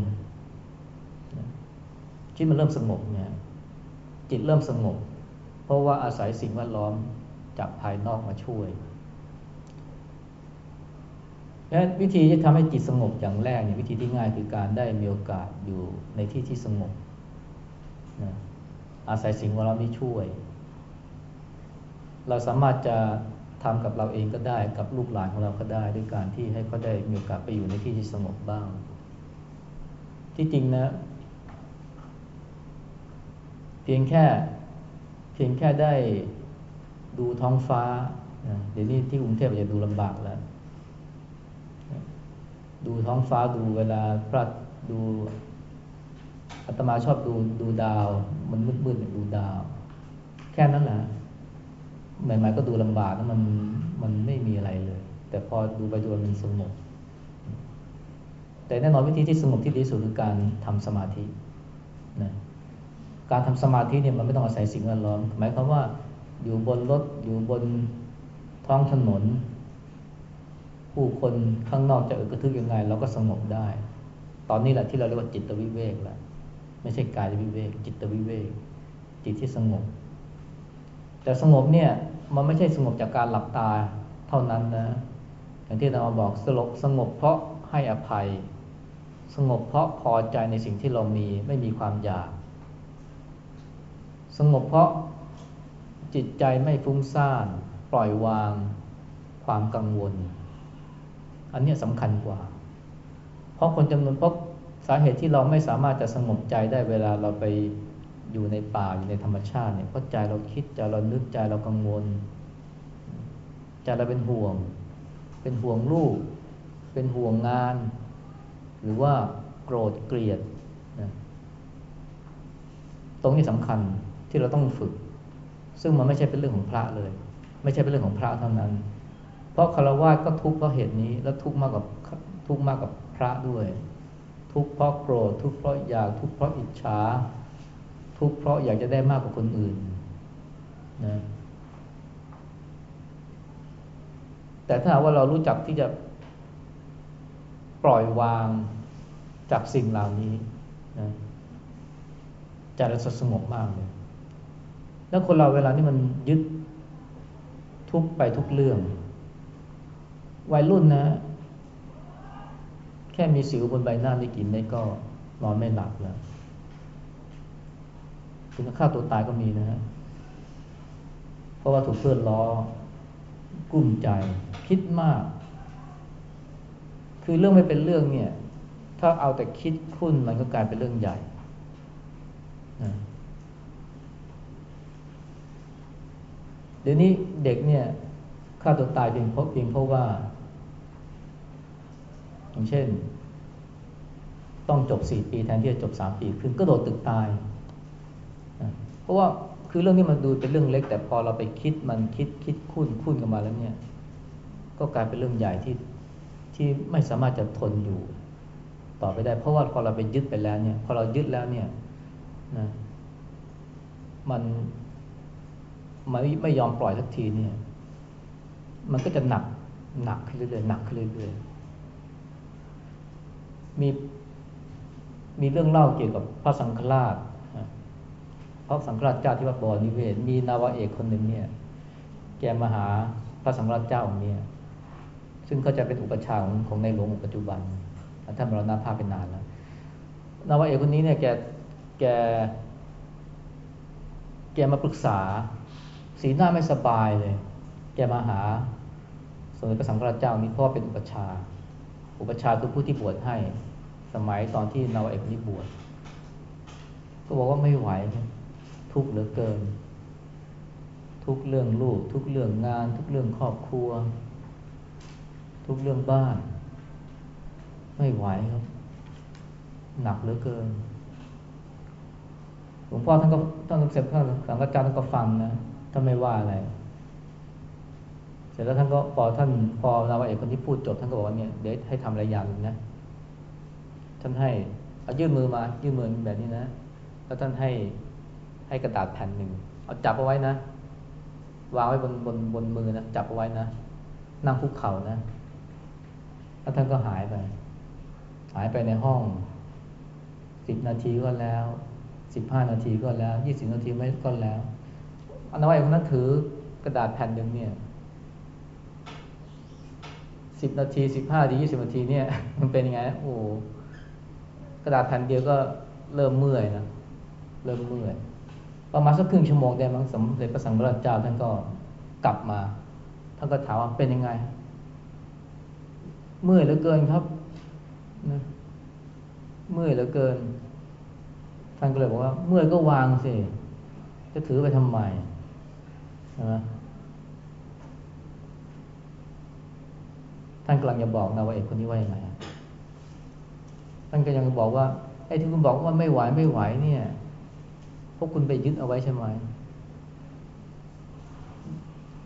จิตมันเริ่มสงบเนี่ยจิตเริ่มสงบ เพราะว่าอาศัยสิ่งแวดล้อมจากภายนอกมาช่วยและวิธีที่ทำให้จิตสงบอย่างแรกเนี่ยวิธีที่ง่ายคือการได้มีโอกาสอยู่ในที่ที่สงบนะอาศัยสิ่งแวดล้อมที่ช่วย เราสามารถจะทำกับเราเองก็ได้กับลูกหลานของเราก็ได้ ด้วยการที่ให้เขาได้มีโอกาสไปอยู่ในที่ที่สงบบ้าง ที่จริงนะ เพียงแค่ พียงแค่ได้ดูท้องฟ้า เดี๋ยวนี้ที่กรุงเทพจะดูลำบากแล้ว ดูท้องฟ้าดูเวลาพระดูอาตมาชอบดูดูดาว มันมืดๆดูดาว แค่นั้นแหละใหม่ๆก็ดูลำบากแล้วมันมันไม่มีอะไรเลย แต่พอดูไปดูมันสงบแต่แน่นอนวิธีที่สงบที่ดีสุดคือการทำสมาธินะ การทำสมาธิเนี่ยมันไม่ต้องอาศัยสิ่งแวดล้อม หมายความว่าอยู่บนรถอยู่บนท้องถนน ผู้คนข้างนอกจะอึกระทึกยังไง เราก็สงบได้ ตอนนี้แหละที่เราเรียกว่าจิตวิเวกแล้วไม่ใช่กายวิเวก จิตวิเวก จิตที่สงบ แต่สงบเนี่ยมันไม่ใช่สงบจากการหลับตาเท่านั้นนะอย่างที่เราบอกสลบสงบเพราะให้อภัย สงบเพราะพอใจในสิ่งที่เรามีไม่มีความอยาก สงบเพราะจิตใจไม่ฟุ้งซ่าน ปล่อยวางความกังวล อันนี้สำคัญกว่า เพราะคนจำนวนเพราะสาเหตุที่เราไม่สามารถจะสงบใจได้เวลาเราไปอยู่ในป่าอยู่ในธรรมชาติเนี่ยเพราะใจเราคิดใจเรานึกใจเรากังวลใจเราเป็นห่วง เป็นห่วงลูก เป็นห่วงงาน หรือว่าโกรธเกลียดนะตรงนี้สำคัญ ที่เราต้องฝึก ซึ่งมันไม่ใช่เป็นเรื่องของพระเลย ไม่ใช่เป็นเรื่องของพระเท่านั้น เพราะคารวะก็ทุกข์เพราะเหตุนี้ แล้วทุกข์มากกับทุกข์มากกับพระด้วย ทุกข์เพราะโกรธทุกข์เพราะอยากทุกข์เพราะอิจฉาทุกข์เพราะอยากจะได้มากกว่าคนอื่นนะแต่ถ้าว่าเรารู้จักที่จะปล่อยวางจากสิ่งเหล่านี้นะใจเราสงบมากเลย แล้วคนเราเวลาที่มันยึดทุกไปทุกเรื่อง วัยรุ่นนะ แค่มีสิวบนใบหน้าไม่กินได้ก็นอนไม่หลับแล้วถึงฆ่าตัวตายก็มีนะฮะเพราะว่าถูกเพื่อนล้อ กุ้มใจ คิดมาก คือเรื่องไม่เป็นเรื่องเนี่ย ถ้าเอาแต่คิดคุ้นมันก็กลายเป็นเรื่องใหญ่นะ เดี๋ยวนี้เด็กเนี่ยฆ่าตัวตายเพียงเพราะเพียงเพราะว่า อย่างเช่น ต้องจบสี่ปีแทนที่จะจบสามปีครึ่งก็โดดตึกตาย เพราะว่าคือเรื่องนี้มันดูเป็นเรื่องเล็ก แต่พอเราไปคิดมันคิดคิดคุ้นคุ้นกันมาแล้วเนี่ย ก็กลายเป็นเรื่องใหญ่ที่ที่ไม่สามารถจะทนอยู่ ต่อไปได้ เพราะว่าพอเราไปยึดไปแล้วเนี่ย พอเรายึดแล้วเนี่ยนะมัน มันไม่ยอมปล่อยสักทีเนี่ย มันก็จะหนักหนักขึ้นเรื่อยๆหนักขึ้นเรื่อยๆมีมีเรื่องเล่าเกี่ยวกับพระสังฆราชพระสังฆราชเจ้าที่วัดบวรนิเวศมีนาวาเอกคนหนึ่งเนี่ย แกมาหาพระสังฆราชเจ้าองค์นี้ซึ่งเขาจะเป็นอุปชาของของในหลวงปัจจุบันท่านมรณภาพเป็นนานแล้วนาวาเอกคนนี้เนี่ยแกแกแกมาปรึกษา สีหน้าไม่สบายเลย แกมาหาสมเด็จพระสังฆราชเจ้านี้เพราะเป็นอุปชา อุปชาคือผู้ที่บวชให้ สมัยตอนที่นาวเอกนี้บวช ก็บอกว่าไม่ไหว ทุกข์เหลือเกิน ทุกเรื่องลูก ทุกเรื่องงาน ทุกเรื่องครอบครัว ทุกเรื่องบ้าน ไม่ไหวครับ หนักเหลือเกินหลวงพ่อท่านก็ท่านเสร็จท่านสังฆจารย์ท่านก็ฟังนะ ท่านไม่ว่าอะไร เสร็จแล้วท่านก็พอท่านพอนาวเอกคนที่พูดจบท่านก็บอกว่าเนี่ยเดี๋ยวให้ทำอะไรอย่างนึงนะท่านให้เอายื่นมือมายื่นมือแบบนี้นะ แล้วท่านให้ให้กระดาษแผ่นหนึ่งเอาจับเอาไว้นะ วางไว้บนบนบนมือนะจับเอาไว้นะ นั่งคุกเข่านะ แล้วท่านก็หายไป หายไปในห้องสิบนาทีก็แล้วสิบห้านาทีก็แล้วยี่สิบนาทีไม่ก็แล้ว อันนั้นคนนั้นถือกระดาษแผ่นหนึ่งเนี่ยสิบนาทีสิบห้าทียี่สิบนาทีเนี่ย มันเป็นยังไงโอ้กระดาษแผ่นเดียวก็เริ่มเมื่อยนะเริ่มเมื่อยประมาณสักครึ่งชั่วโมงได้มั้งสมเด็จพระสังฆราชเจ้าท่านก็กลับมาท่านก็ถามว่าเป็นยังไง เมื่อยเหลือเกินครับนะเมื่อยเหลือเกิน ท่านก็เลยบอกว่า เมื่อยก็วางสิจะถือไปทำไม ท่านกำลังจะบอกนะว่าเอกคนนี้ว่ายังไงท่านก็ยังบอกว่าไอ้ที่คุณบอกว่าไม่ไหวไม่ไหวเนี่ยพวกคุณไปยึดเอาไว้ใช่ไหม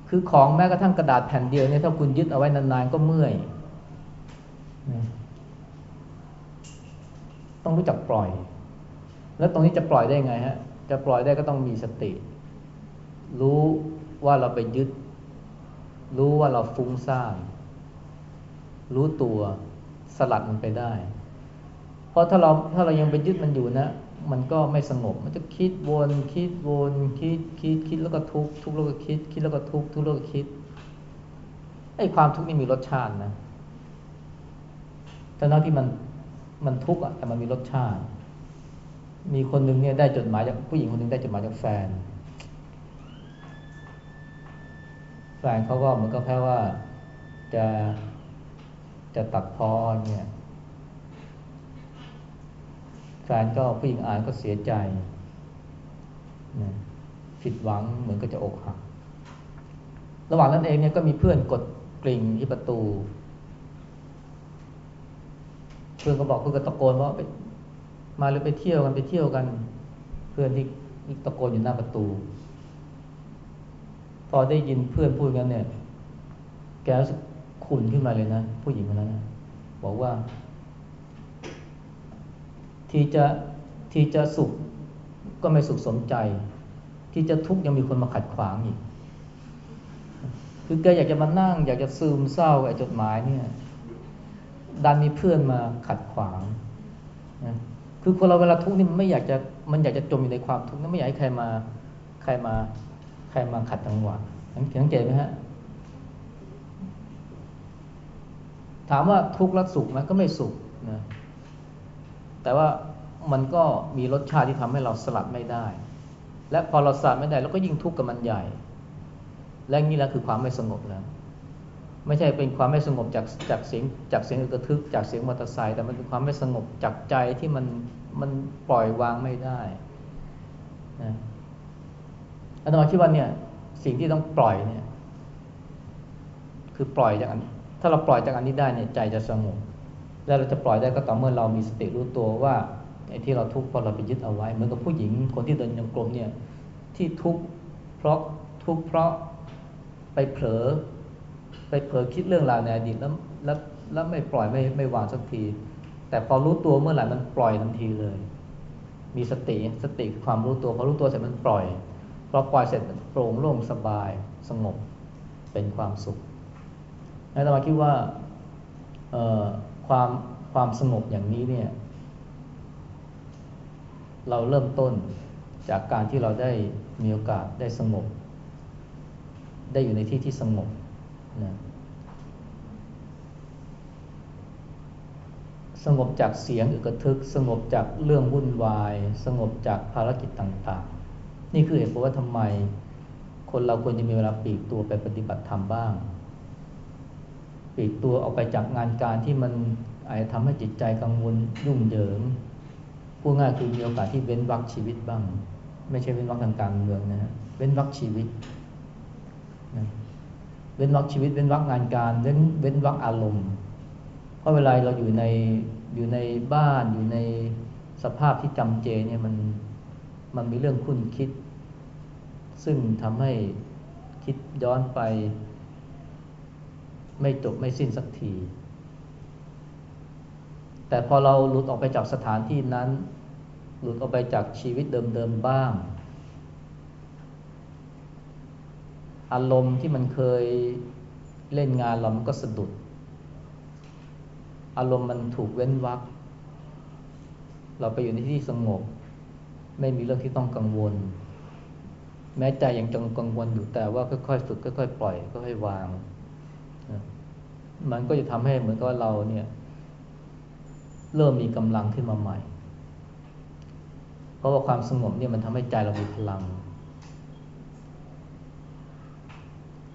คือของแม้กระทั่งกระดาษแผ่นเดียวเนี่ยถ้าคุณยึดเอาไว้นานๆก็เมื่อย ต้องรู้จักปล่อย แล้วตรงนี้จะปล่อยได้ไงฮะ จะปล่อยได้ก็ต้องมีสติ รู้ ว่าเราไปยึด รู้ว่าเราฟุ้งซ่านรู้ตัวสลัดมันไปได้ เพราะถ้าเราถ้าเรายังไปยึดมันอยู่นะ มันก็ไม่สงบ มันจะคิดวนคิดวนคิดคิดคิดแล้วก็ทุกทุกแล้วก็คิด คิดแล้วก็ทุกทุกแล้วก็คิดไอ้ความทุกข์นี่มีรสชาตินะแต่นอกที่มันมันทุกข์อะแต่มันมีรสชาติ มีคนหนึ่งเนี่ยได้จดหมายจากผู้หญิงคนหนึ่งได้จดหมายจากแฟน แฟนเขาก็มือนกับแค่ว่าจะจะตัดพอเนี่ยแฟนก็ผู้หญิงอ่านก็เสียใจผิดหวังเหมือนก็จะอกหัก ระหว่างนั้นเองเนี่ยก็มีเพื่อนกดกริ่งที่ประตู เพื่อนก็บอกเพื่อนก็ตะโกนว่ามาหรือไปเที่ยวกันไปเที่ยวกัน เพื่อนที่ตะโกนอยู่หน้าประตู อได้ยินเพื่อนพูดกันเนี่ย แกรู้สึกขุนขึ้นมาเลยนะ ผู้หญิงคนนั้นนะบอกว่า ที่จะที่จะสุขก็ไม่สุขสมใจ ที่จะทุกข์ยังมีคนมาขัดขวางอีก คือแกอยากจะมานั่ง อยากจะซึมเศร้าไอ้จดหมายเนี่ย ดันมีเพื่อนมาขัดขวางนะคือคนเราเวลาทุกข์นี่มันไม่อยากจะมันอยากจะจมอยู่ในความทุกข์นั่นไม่อยากให้ใครมาใครมา ใครมาขัดจังหวะสังเกตไหมฮะถามว่าทุกข์แล้วสุขไหมก็ไม่สุขนะแต่ว่ามันก็มีรสชาติที่ทำให้เราสลัดไม่ได้ และพอเราสลัดไม่ได้เราก็ยิ่งทุกข์กับมันใหญ่ และนี่แหละคือความไม่สงบแล้วไม่ใช่เป็นความไม่สงบจากจากเสียงจากเสียงกระทึกจากเสียงมอเตอร์ไซค์แต่มันเป็นความไม่สงบจากใจที่มันมันปล่อยวางไม่ได้นะ อาตมาคิดว่าเนี่ย สิ่งที่ต้องปล่อยเนี่ย คือปล่อยจากอันถ้าเราปล่อยจากอันนี้ได้เนี่ยใจจะสงบแล้วเราจะปล่อยได้ก็ต่อเมื่อเรามีสติรู้ตัวว่าไอ้ที่เราทุกข์เพราะเราไปยึดเอาไว้ เหมือนกับผู้หญิงคนที่เดินยังกลมเนี่ย ที่ทุกข์เพราะทุกข์เพราะไปเผลอ ไปเผลอคิดเรื่องราวในอดีตแล้วแล้วแล้วไม่ปล่อยไม่ไม่วางสักที แต่พอรู้ตัวเมื่อไหร่มันปล่อยทันทีเลย มีสติสติความรู้ตัวพอรู้ตัวเสร็จมันปล่อย พอปล่อยเสร็จโปร่งโล่งสบายสงบเป็นความสุขนายธรรมาคิดว่าความความสงบอย่างนี้เนี่ย เราเริ่มต้นจากการที่เราได้มีโอกาสได้สงบ ได้อยู่ในที่ที่สงบนะสงบจากเสียงอึกทึก สงบจากเรื่องวุ่นวาย สงบจากภารกิจต่างๆ นี่คือเหตุผลว่าทำไม คนเราควรจะมีเวลาปลีกตัวไปปฏิบัติธรรมบ้างปลีกตัวออกไปจากงานการที่มันอาจจะทำให้จิตใจกังวลยุ่งเหยิงพูดง่ายคือมีโอกาสที่เว้นวักชีวิตบ้าง ไม่ใช่เว้นวักทางการเมืองนะฮะเว้นวักชีวิตนะเว้นวักชีวิต เว้นวักงานการ เว้นเว้นวักอารมณ์ เพราะเวลาเราอยู่ในอยู่ในบ้านอยู่ในสภาพที่จำเจเนี่ยมันมันมีเรื่องคุ้นคิด ซึ่งทำให้คิดย้อนไป ไม่จบไม่สิ้นสักที แต่พอเราหลุดออกไปจากสถานที่นั้น หลุดออกไปจากชีวิตเดิมๆบ้าง อารมณ์ที่มันเคยเล่นงานเรามันก็สะดุด อารมณ์มันถูกเว้นวักเราไปอยู่ในที่สงบ ไม่มีเรื่องที่ต้องกังวล แม้ใจยังจังกังวลอยู่แต่ว่าค่อยๆฝึกค่อยๆปล่อยค่อยๆวาง มันก็จะทำให้เหมือนกับเราเนี่ย เริ่มมีกำลังขึ้นมาใหม่ เพราะว่าความสงบเนี่ยมันทำให้ใจเรามีพลัง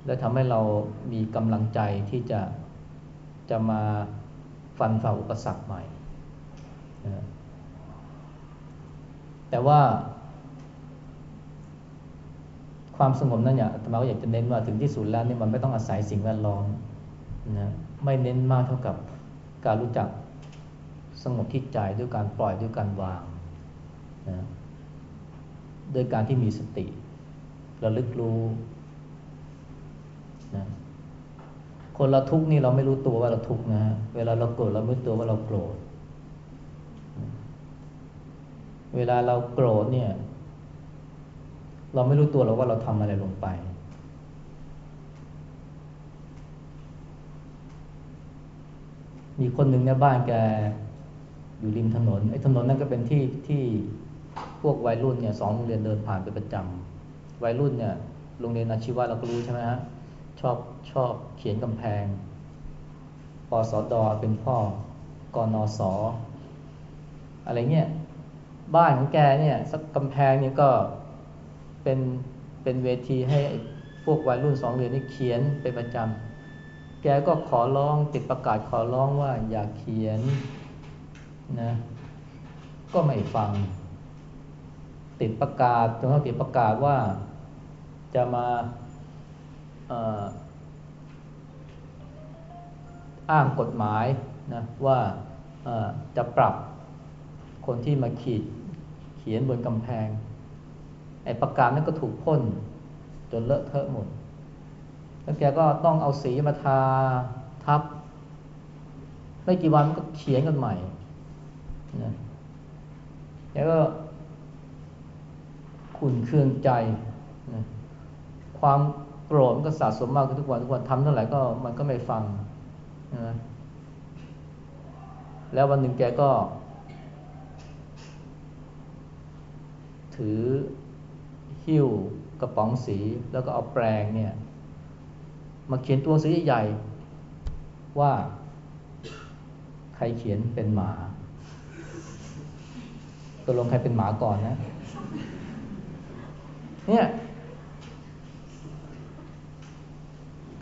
และทำให้เรามีกำลังใจที่จะจะมาฟันฝ่าอุปสรรคใหม่ แต่ว่า ความสงบนั้นเนี่ยธรรมาก็อยากจะเน้นว่าถึงที่สุดแล้วนี่มันไม่ต้องอาศัยสิ่งแวดล้อมนะไม่เน้นมากเท่ากับการรู้จักสงบที่ใจด้วยการปล่อยด้วยการวางนะโดยการที่มีสติระลึกรู้นะคนเราทุกข์นี่เราไม่รู้ตัวว่าเราทุกข์นะเวลาเราโกรธเราไม่รู้ตัวว่าเราโกรธ เวลาเราโกรธเนี่ย เราไม่รู้ตัวหรอกว่าเราทำอะไรลงไป มีคนหนึ่งในบ้านแกอยู่ริมถนนไอ้ถนนนั่นก็เป็นที่ที่พวกวัยรุ่นเนี่ยสองโรงเรียนเดินผ่านเป็นประจำวัยรุ่นเนี่ยโรงเรียนอาชีวะเราก็รู้ใช่ไหมฮะชอบชอบเขียนกำแพงปสดเป็นพ่อกนอสออะไรเงี้ยบ้านของแกเนี่ยสักกำแพงเนี่ยก็ เป็นเป็นเวทีให้พวกวัยรุ่นสองเรียนนี่เขียนเป็นประจำ แกก็ขอร้องติดประกาศขอร้องว่าอย่าเขียนนะก็ไม่ฟัง ติดประกาศจนเขาติดประกาศว่าจะมาอ้างกฎหมายนะว่าจะปรับคนที่มาขีดเขียนบนกำแพง อ้ประกาศนั้นก็ถูกพ่นจนเลอะเทอะหมด แล้วแกก็ต้องเอาสีมาทาทับ ไม่กี่วันก็เขียนกันใหม่นะแกก็ขุนเคืองใจนะความโกรธมันก็สะสมมากขึ้นทุกวันทุกวันทำเท่าไหร่ก็มันก็ไม่ฟังนะแล้ววันหนึ่งแกก็ ถือ หิ้วกระป๋องสีแล้วก็เอาแปรงเนี่ยมาเขียนตัวสีใหญ่ว่าใครเขียนเป็นหมาตัวลงใครเป็นหมาก่อนนะ เนี่ย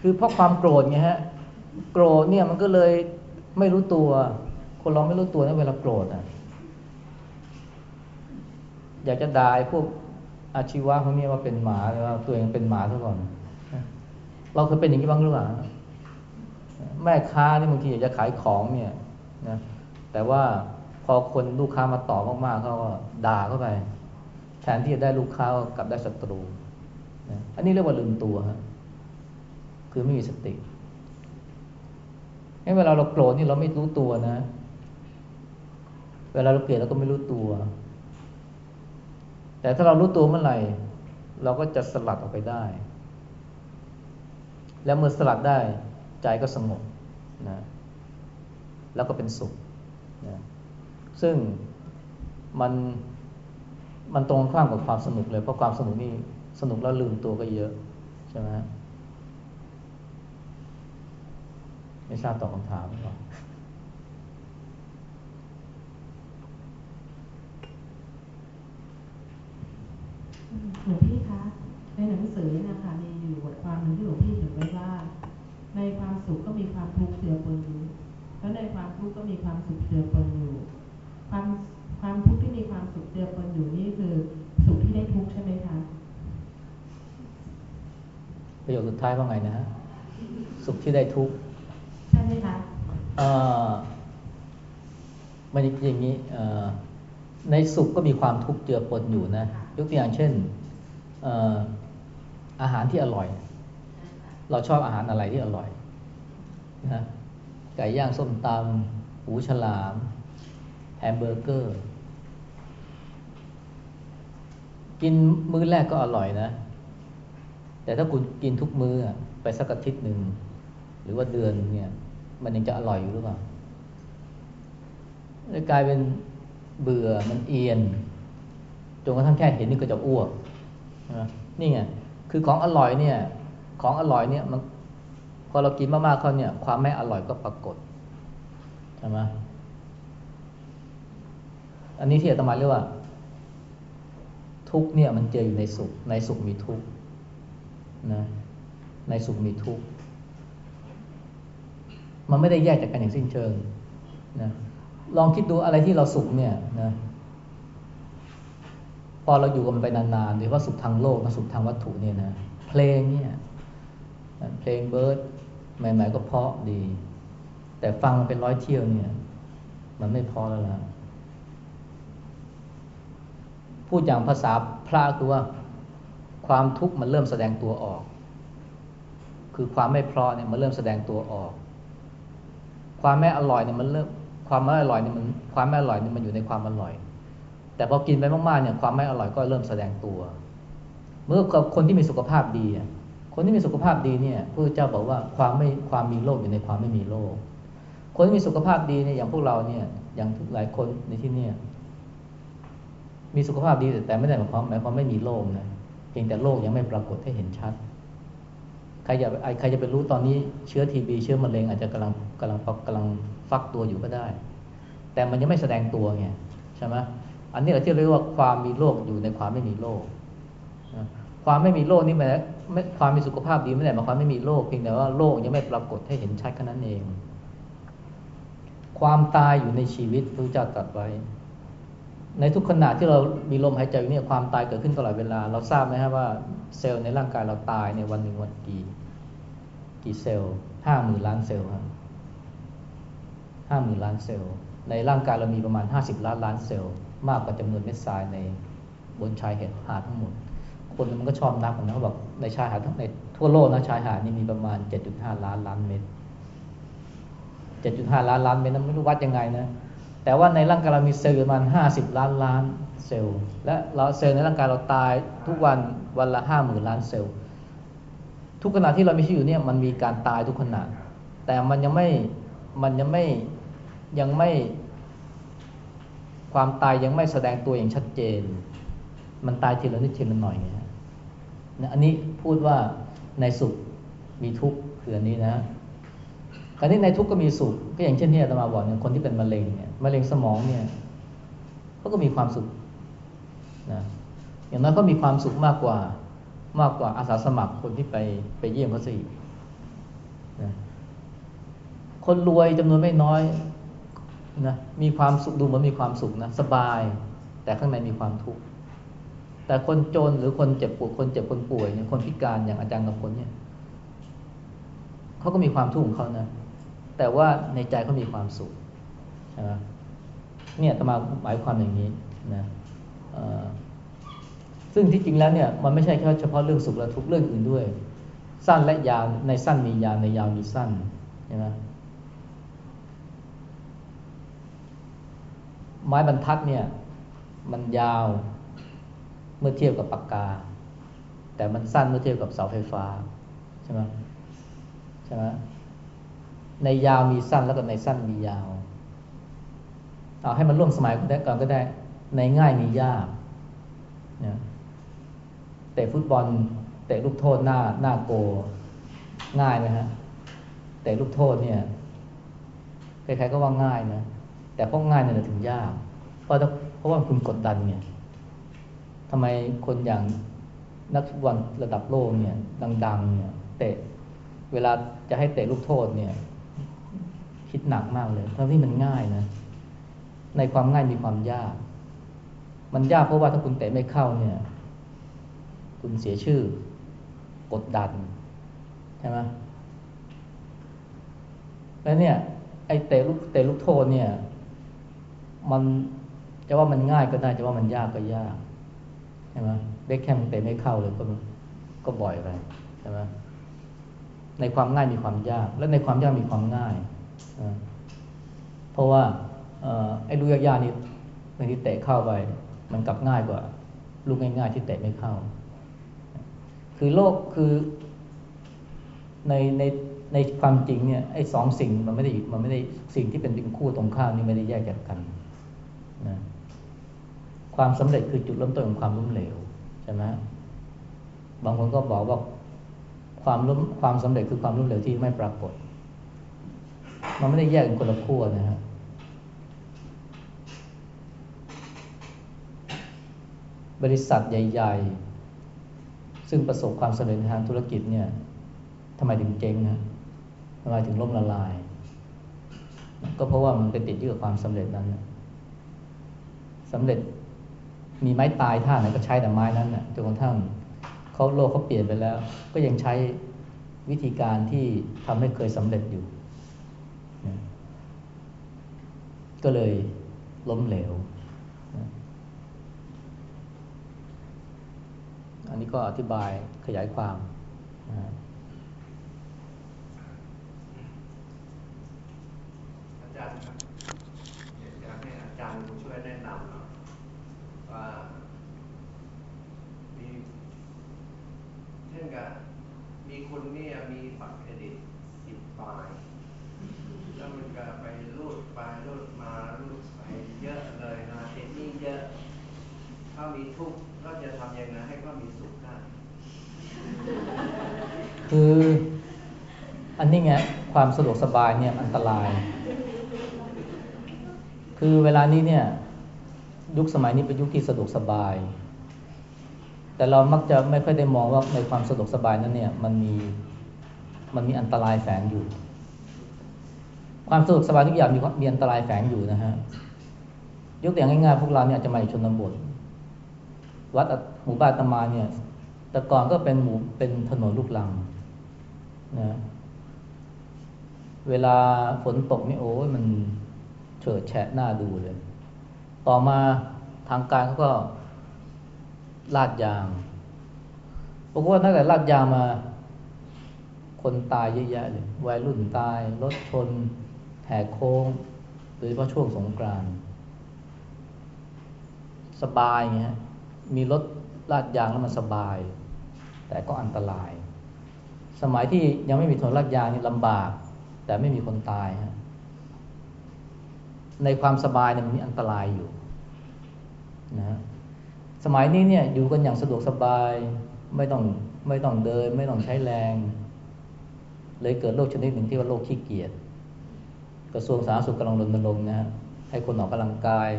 คือเพราะความโกรธไงฮะ โกรธเนี่ยมันก็เลยไม่รู้ตัว คนเราไม่รู้ตัวนะเวลาโกรธอะ อยากจะด่าพวก อาชีวะพวกนี้ว่าเป็นหมาหรือว่าตัวเองเป็นหมาซะก่อน เราเคยเป็นอย่างนี้บ้างหรือเปล่าแม่ค้านี่บางทีอยากจะขายของเนี่ยนะแต่ว่าพอคนลูกค้ามาต่อมากๆเขาก็ด่าเข้าไป แทนที่จะได้ลูกค้ากลับได้ศัตรูนะอันนี้เรียกว่าลืมตัวฮะคือไม่มีสติเวลาเราโกรธนี่เราไม่รู้ตัวนะ เวลาเราเกลียดเราก็ไม่รู้ตัว แต่ถ้าเรารู้ตัวเมื่อไหร่เราก็จะสลัดออกไปได้ แล้วเมื่อสลัดได้ใจก็สงบนะแล้วก็เป็นสุขนะซึ่งมันมันตรงข้ามกับความสนุกเลย เพราะความสนุกนี่สนุกแล้วลืมตัวก็เยอะใช่ไหมไม่ทราบตอบคำถามหรือเปล่า หลวงพี่คะในหนังสือนะคะหนึ่งที่หลวงพี่เขียนไว้ว่า ในความสุขก็มีความทุกข์เจือปนอยู่แล้วในความทุกข์ก็มีความสุขเจือปนอยู่ ความความทุกข์ที่มีความสุขเจือปนอยู่นี่คือสุขที่ได้ทุกข์ใช่ไหมคะประโยคสุดท้ายว่าไงนะฮะสุขที่ได้ทุกข์ใช่ไหมคะเอ่อมันอย่างนี้ในสุขก็มีความทุกข์เจือปนอยู่นะ ยกตัวอย่างเช่นอาหารที่อร่อย เราชอบอาหารอะไรที่อร่อยนะไก่ย่างส้มตำหูฉลามแฮมเบอร์เกอร์ กินมื้อแรกก็อร่อยนะ แต่ถ้าคุณกินทุกมื้อไปสักอาทิตย์หนึ่ง หรือว่าเดือนเนี่ย มันยังจะอร่อยอยู่หรือเปล่าจะกลายเป็นเบื่อมันเอียน จนกระทั่งแค่เห็นนี่ก็จะอ้วกนี่ไงคือของอร่อยเนี่ย ของอร่อยเนี่ยมันพอเรากินมากๆเขาเนี่ย ความไม่อร่อยก็ปรากฏใช่ไหมอันนี้ที่อาตมาเรียกว่า ทุกเนี่ยมันเจออยู่ในสุข ในสุขมีทุกนะในสุขมีทุกมันไม่ได้แยกจากกันอย่างสิ้นเชิงนะลองคิดดูอะไรที่เราสุขเนี่ยนะ พอเราอยู่กันไปนานๆโดยว่าสุขทางโลกนะสุขทางวัตถุเนี่ยนะเพลงเนี่ยเพลงเบิร์ดใหม่ๆก็เพาะดี แต่ฟังเป็นร้อยเที่ยวเนี่ย มันไม่พอแล้วล่ะพูดอย่างภาษาพระคือว่าความทุกข์มันเริ่มแสดงตัวออก คือความไม่พราะเนี่ยมันเริ่มแสดงตัวออก ความไม่อร่อยเนี่ยมันเริ่มความไม่อร่อยเนี่ยมันความไม่อร่อยเนี่ยมันอยู่ในความอร่อย แต่พอกินไปมากๆเนี่ยความไม่อร่อยก็เริ่มแสดงตัวเมื่อคนที่มีสุขภาพดี คนที่มีสุขภาพดีเนี่ยพระเจ้าบอกว่าความไม่ความมีโรคอยู่ในความไม่มีโรคคนที่มีสุขภาพดีเนี่ยอย่างพวกเราเนี่ยอย่างหลายคนในที่เนี่ยมีสุขภาพดีแต่ไม่ได้หมายความหมายความไม่มีโรคนะเพียงแต่โรคยังไม่ปรากฏให้เห็นชัดใครจะใครจะไปรู้ตอนนี้เชื้อทีบีเชื้อมะเร็งอาจจะกำลังกำลังกำลังฟักตัวอยู่ก็ได้ แต่มันยังไม่แสดงตัวไงใช่ไหม อันนี้เราที่เรียกว่าความมีโรคอยู่ในความไม่มีโรคความไม่มีโรคนี่หมายความมีสุขภาพดีไม่ได้หมายความไม่มีโรคเพียงแต่ว่าโรคยังไม่ปรากฏให้เห็นชัดแค่นั้นเอง ความตายอยู่ในชีวิตพระเจ้าตรัสไว้ ในทุกขณะที่เรามีลมหายใจเนี่ยความตายเกิดขึ้นตลอดเวลา เราทราบไหมครับว่าเซลล์ในร่างกายเราตายในวันหนึ่งวันกี่ กี่เซลล์ห้าหมื่นล้านเซลล์ครับห้าหมื่นล้านเซลล์ในร่างกายเรามีประมาณห้าสิบล้านล้านเซลล์ มากกว่าจำนวนเม็ดทรายในบนชายหาดทั้งหมด คนมันก็ชอบนับนะเขาบอกในชายหาดทั้งในทั่วโลกนะชายหาดนี่มีประมาณเจ็ดจุดห้าล้านล้านเม็ดเจ็ดจุดห้าล้านล้านเม็ดนั้นไม่รู้วัดยังไงนะ แต่ว่าในร่างกายเรามีเซลล์ประมาณห้าสิบล้านล้านเซลล์ และเราเซลล์ในร่างกายเราตายทุกวันวันละห้าหมื่นล้านเซลล์ ทุกขณะที่เรามีชีวิตอยู่เนี่ยมันมีการตายทุกขณะ แต่มันยังไม่ มันยังไม่ ยังไม่ ความตายยังไม่แสดงตัวอย่างชัดเจน มันตายทีละนิดทีละหน่อยเนี่ยอันนี้พูดว่าในสุขมีทุกข์คืออันนี้นะคราวนี้ในทุกข์ก็มีสุข ก็อย่างเช่นที่อาตมาบอกเนี่ยคนที่เป็นมะเร็งเนี่ยมะเร็งสมองเนี่ยเขาก็มีความสุขนะอย่างนั้นก็มีความสุขมากกว่ามากกว่าอาสาสมัครคนที่ไปไปเยี่ยมเขาสินะคนรวยจำนวนไม่น้อย นะมีความสุขดูเหมือนมีความสุขนะสบาย แต่ข้างในมีความทุกข์แต่คนจนหรือคนเจ็บปวดคนเจ็บคนป่วยเนี่ยคนพิการอย่างอาจารย์กับคนเนี่ยเขาก็มีความทุกข์ของเขานะ แต่ว่าในใจเขามีความสุขใช่ไหมเนี่ยตมาหมายความอย่างนี้นะซึ่งที่จริงแล้วเนี่ยมันไม่ใช่แค่เฉพาะเรื่องสุขและทุกข์เรื่องอื่นด้วย สั้นและยาวในสั้นมียาวในยาวมีสั้นใช่ไหม ไม้บรรทัดเนี่ย มันยาวเมื่อเทียบกับปากกา แต่มันสั้นเมื่อเทียบกับเสาไฟฟ้าใช่ไหมใช่ไหมในยาวมีสั้นแล้วก็ในสั้นมียาว เอาให้มันร่วมสมัยกันได้ก่อนก็ได้ ในง่ายมียากนะเตะฟุตบอลเตะลูกโทษหน้าหน้าโก ง่ายไหมฮะเตะลูกโทษเนี่ยใครๆก็ว่าง่ายนะ แต่พราะง่ายเนี่ยถึงยาก เพราะเพราะว่าคุณกดดันเนี่ยทำไมคนอย่างนักฟุตบอลระดับโลกเนี่ยดัง ๆ เนี่ยเตะเวลาจะให้เตะลูกโทษเนี่ย คิดหนักมากเลยเพราะที่มันง่ายนะ ในความง่ายมีความยาก มันยากเพราะว่าถ้าคุณเตะไม่เข้าเนี่ย คุณเสียชื่อกดดันใช่ไหมแล้วเนี่ยไอ้เตะลูกเตะลูกโทษเนี่ย มันจะว่ามันง่ายก็ได้จะว่ามันยากก็ยากใช่ไหมเบคแคมเตะไม่เข้าเลยก็ก็บ่อยไปใช่ไหมในความง่ายมีความยาก และในความยากมีความง่ายเพราะว่าไอ้ลูกยากๆนี่บางทีเตะเข้าไป มันกลับง่ายกว่า ลูกง่ายๆที่เตะไม่เข้า คือโลกคือในในในความจริงเนี่ยไอ้สองสิ่งมันไม่ได้มันไม่ได้สิ่งที่เป็นเป็นคู่ตรงข้ามนี่ไม่ได้แยกจากกัน นะความสำเร็จคือจุดเริ่มต้นของความล้มเหลวใช่ไหมบางคนก็บอกว่าความล้มความสำเร็จคือความล้มเหลวที่ไม่ปรากฏ มันไม่ได้แยกเป็นคนละขั้วนะฮะบริษัทใหญ่ ๆ ซึ่งประสบความสำเร็จทางธุรกิจเนี่ยทำไมถึงเจ๊งนะทำไมถึงล่มละลาย ก็เพราะว่ามันไปติดอยู่กับความสำเร็จนั้น สำเร็จมีไม้ตายท่าไหนก็ใช้แต่ไม้นั้นนะจนกระทั่งเขาโลกเขาเปลี่ยนไปแล้ว ก็ยังใช้วิธีการที่ทำให้เคยสำเร็จอยู่ ก็เลยล้มเหลว อันนี้ก็อธิบายขยายความนะจารย์ครับอยากให้อาจารย์ช่วยแนะนำหน่อยว่ามีเช่น กับมีคนเนี่ยมีบัตรเครดิตสิบใบแล้วมันก็ไปรูดไปรูดมารูดไปเยอะเลยนะเอ็นนี่เยอะถ้ามีทุกข์ก็จะทำยังไงให้ก็มีสุขได้คืออันนี้ไงความสะดวกสบายเนี่ยอันตราย คือเวลานี้เนี่ยยุคสมัยนี้เป็นยุคที่สะดวกสบาย แต่เรามักจะไม่ค่อยได้มองว่าในความสะดวกสบายนั้นเนี่ยมันมีมันมีอันตรายแฝงอยู่ ความสะดวกสบายทุกอย่างมีมีอันตรายแฝงอยู่นะฮะยกตัวอย่างง่ายๆพวกเราเนี่ยจะมาอยู่ชนบท วัดหมู่บ้านตมาเนี่ย แต่ก่อนก็เป็นหมู่เป็นถนนลูกลังนะเวลาฝนตกนี่โอ้ยมันเฉิดแฉะหน้าดูเลย ต่อมาทางการเขาก็ ลาดยางผมว่าตั้งแต่ลาดยางมา คนตายเยอะแยะเลยวัยรุ่นตาย รถชน แหกโค้งโดยเฉพาะช่วงสงกรานต์สบายเงี้ยมีรถลาดยางแล้วมันสบาย แต่ก็อันตราย สมัยที่ยังไม่มีถนนลาดยางนี่ลำบาก แต่ไม่มีคนตายฮะในความสบายเนี่ยมันมีอันตรายอยู่นะ สมัยนี้เนี่ยอยู่กันอย่างสะดวกสบาย ไม่ต้องไม่ต้องเดิน ไม่ต้องใช้แรง เลยเกิดโรคชนิดหนึ่งที่ว่าโรคขี้เกียจกระทรวงสาธารณสุขกำลังรณรงค์นะฮะให้คนออกกำลังกาย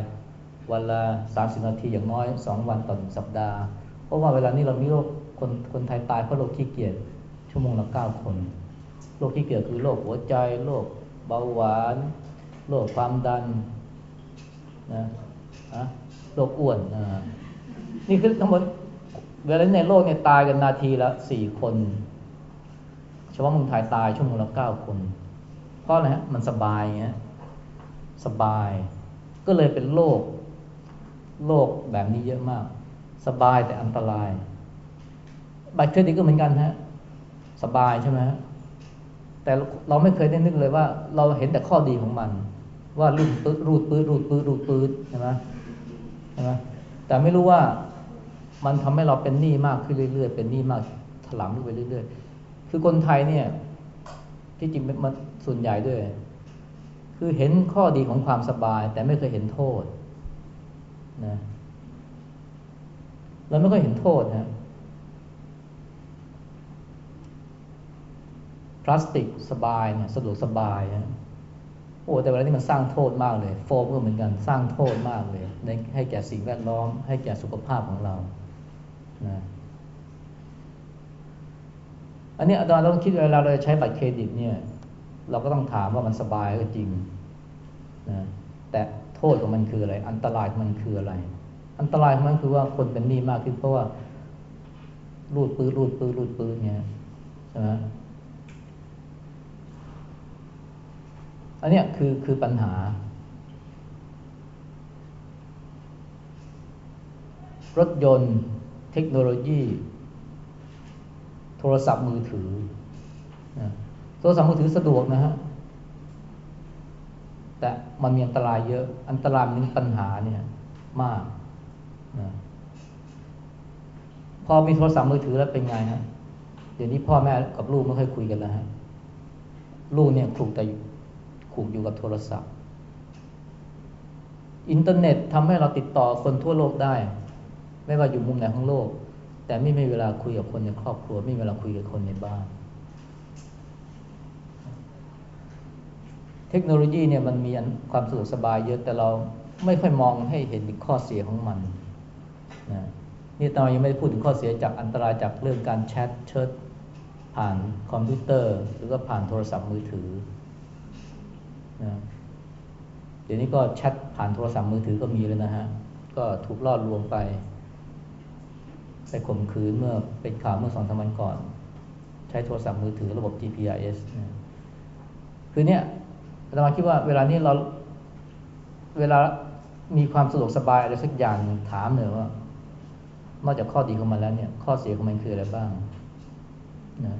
วันละสามสิบนาทีอย่างน้อยสองวันต่อสัปดาห์ เพราะว่าเวลานี้เรามีโรคคนคนไทยตายเพราะโรคขี้เกียจชั่วโมงละเก้าคนโรคขี้เกียจคือโรคหัวใจโรคเบาหวานโรคความดันนะะโรคอ้วนนะ นี่คือทั้งหมดเวลาในโลกเนี่ยตายกันนาทีละสี่คนเฉพาะมึงถ่ายตายชั่วโมงละเก้าคน เพราะอะไรฮะมันสบายเงี้ยสบาย ก็เลยเป็นโรคโรคแบบนี้เยอะมาก สบายแต่อันตรายบัตรเครดิตก็เหมือนกันฮะสบายใช่ไหมฮะแต่เราไม่เคยได้นึกเลยว่า เราเห็นแต่ข้อดีของมัน ว่ารูดปื้ดรูดปื้ดรูดปื้ดรูดปื้ดใช่ไหมใช่ไหม แต่ไม่รู้ว่ามันทำให้เราเป็นหนี้มากขึ้นเรื่อยๆ เป็นหนี้มากถลำไปเรื่อยๆ คือคนไทยเนี่ย ที่จริงมันส่วนใหญ่ด้วย คือเห็นข้อดีของความสบาย แต่ไม่เคยเห็นโทษนะเราไม่เคยเห็นโทษนะพลาสติกสบายเนี่ยสะดวกสบายนะ โอ้แต่เวลานี้มันสร้างโทษมากเลย โฟมก็เหมือนกันสร้างโทษมากเลยในให้แก่สิ่งแวดล้อม ให้แก่สุขภาพของเรานะอันนี้อาจารย์เราต้องคิดเวลาเราใช้บัตรเครดิตเนี่ย เราก็ต้องถามว่ามันสบายก็จริงนะแต่โทษของมันคืออะไร อันตรายของมันคืออะไร อันตรายของมันคือว่าคนเป็นหนี้มากขึ้นเพราะว่ารูดปื้ดรูดปื้ดรูดปื้ดเนี่ยใช่ไหม อันนี้คือคือปัญหา รถยนต์ เทคโนโลยี โทรศัพท์มือถือโทรศัพท์มือถือสะดวกนะฮะ แต่มันมีอันตรายเยอะ อันตรายมันปัญหาเนี่ยมากนะพอมีโทรศัพท์มือถือแล้วเป็นไงฮะ เดี๋ยวนี้พ่อแม่กับลูกไม่ค่อยคุยกันแล้วฮะ ลูกเนี่ยคลุกแตู่กอยู่กับโทรศัพท์ อินเทอร์เน็ตทำให้เราติดต่อคนทั่วโลกได้ ไม่ว่าอยู่มุมไหนของโลก แต่ไม่มีเวลาคุยกับคนในครอบครัว ไม่มีเวลาคุยกับคนในบ้าน เทคโนโลยีเนี่ยมันมีความสะดวกสบายเยอะแต่เราไม่ค่อยมองให้เห็นข้อเสียของมันนะนี่ตอนยังไม่ได้พูดถึงข้อเสียจากอันตรายจากเรื่องการแชทเชิดผ่านคอมพิวเตอร์ หรือว่าผ่านโทรศัพท์มือถือ นะเดี๋ยวนี้ก็แชทผ่านโทรศัพท์มือถือก็มีเลยนะฮะ ก็ถูกล่อลวงไปไปข่มขืนเมื่อเป็นข่าวเมื่อสองสามวันก่อน ใช้โทรศัพท์มือถือระบบ GPS นะคือเนี่ยเรามาคิดว่าเวลานี้เราเวลามีความสะดวกสบายอะไรสักอย่างถามเลยว่านอกจากข้อดีของมันแล้วเนี่ย ข้อเสียของมันคืออะไรบ้างนะ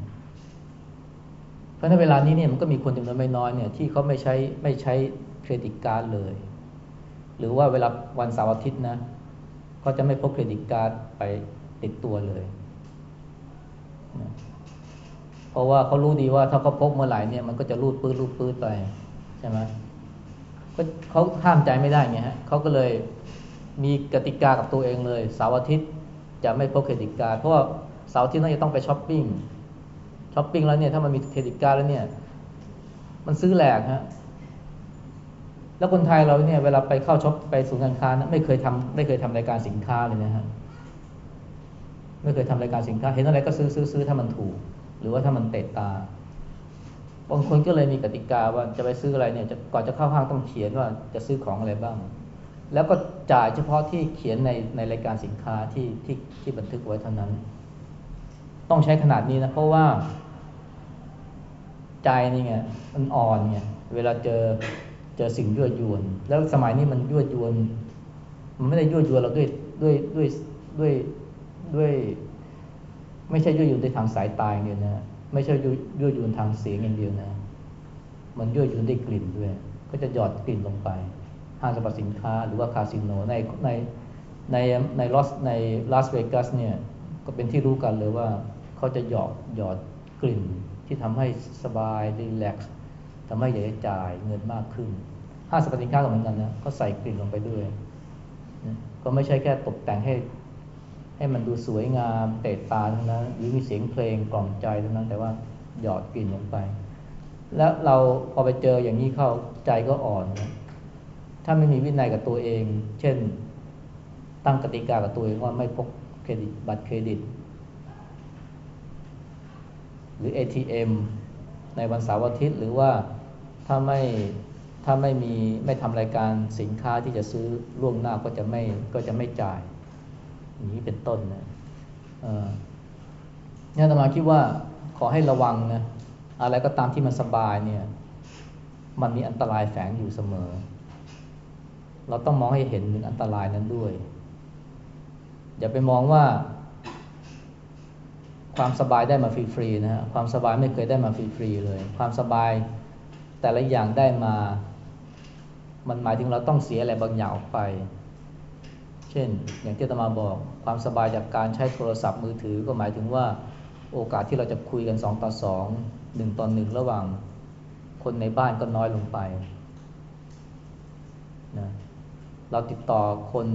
เพราะในเวลานี้เนี่ยมันก็มีคนจำนวนไม่น้อยเนี่ยที่เขาไม่ใช้ไม่ใช้เครดิตการ์ดเลย หรือว่าเวลาวันเสาร์อาทิตย์นะเขาจะไม่พกเครดิตการ์ดไปติดตัวเลยนะเพราะว่าเขารู้ดีว่าถ้าเขาพกเมื่อไหร่เนี่ยมันก็จะรูดปื้ดรูดปื้ดไปใช่ไหมก็เขาห้ามใจไม่ได้ไงฮะเขาก็เลยมีกติกากับตัวเองเลยเสาร์อาทิตย์จะไม่พกเครดิตการ์ดเพราะว่าเสาร์อาทิตย์น่าจะต้องไปช้อปปิ้ง ช้อปปิ้งแล้วเนี่ยถ้ามันมีเครดิตการ์ดแล้วเนี่ย มันซื้อแหลกฮะแล้วคนไทยเราเนี่ยเวลาไปเข้าช็อปไปศูนย์การค้านะไม่เคยทำไม่เคยทำรายการสินค้าเลยนะฮะไม่เคยทำรายการสินค้า เห็นอะไรก็ซื้อซื้อซื้อถ้ามันถูก หรือว่าถ้ามันเตะตาบางคนก็เลยมีกติกาว่าจะไปซื้ออะไรเนี่ยก่อนจะเข้าห้างต้องเขียนว่าจะซื้อของอะไรบ้าง แล้วก็จ่ายเฉพาะที่เขียนในในรายการสินค้าที่ที่ที่บันทึกไว้เท่านั้น ต้องใช้ขนาดนี้นะเพราะว่า ใจนี่ไงมันอ่อนไงเวลาเจอเจอสิ่งยั่วยวน แล้วสมัยนี้มันยั่วยวน มันไม่ได้ยั่วยวนเราด้วยด้วยด้วยด้วยด้วย ไม่ใช่ยั่วยวนด้วยทางสายตาอย่างเดียวนะไม่ใช่ยั่วยวนทางเสียงอย่างเดียวนะ มันยั่วยวนด้วยกลิ่นด้วย ก็จะหยอดกลิ่นลงไปห้างสรรพสินค้าหรือว่าคาสิโนในในในในลอสในลาสเวกัสเนี่ยก็เป็นที่รู้กันเลยว่าเขาจะหยอดหยอดกลิ่น ที่ทำให้สบายรีแลกซ์ทำให้อยากจะจ่ายเงินมากขึ้นห้างสรรพสินค้าก็เหมือนกันนะเขาใส่กลิ่นลงไปด้วยนะก็ไม่ใช่แค่ตกแต่งให้ ให้มันดูสวยงามเตะตาเท่านั้นหรือมีเสียงเพลงกล่อมใจเท่านั้น แต่ว่าหยอดกลิ่นลงไป แล้วเราพอไปเจออย่างนี้เข้าใจก็อ่อนนะถ้าไม่มีวินัยกับตัวเอง เช่น ตั้งกติกากับตัวเองว่าไม่พกเครดิตบัตรเครดิต หรือ ATM ในวันเสาร์อาทิตย์ หรือว่าถ้าไม่ถ้าไม่มีไม่ทำรายการสินค้าที่จะซื้อล่วงหน้าก็จะไม่ก็จะไม่จ่าย อย่างนี้เป็นต้นนะเนี่ยธรรมาคิดว่าขอให้ระวังนะอะไรก็ตามที่มันสบายเนี่ยมันมีอันตรายแฝงอยู่เสมอ เราต้องมองให้เห็นถึงอันตรายนั้นด้วย อย่าไปมองว่า ความสบายได้มาฟรีๆนะฮะความสบายไม่เคยได้มาฟรีๆเลย ความสบายแต่ละอย่างได้มา มันหมายถึงเราต้องเสียอะไรบางอย่างออกไป เช่น อย่างที่ตมาบอก ความสบายจากการใช้โทรศัพท์มือถือก็หมายถึงว่าโอกาสที่เราจะคุยกันสองต่อสองหนึ่งต่อหนึ่งระหว่าง คนในบ้านก็น้อยลงไปนะเราติดต่อคน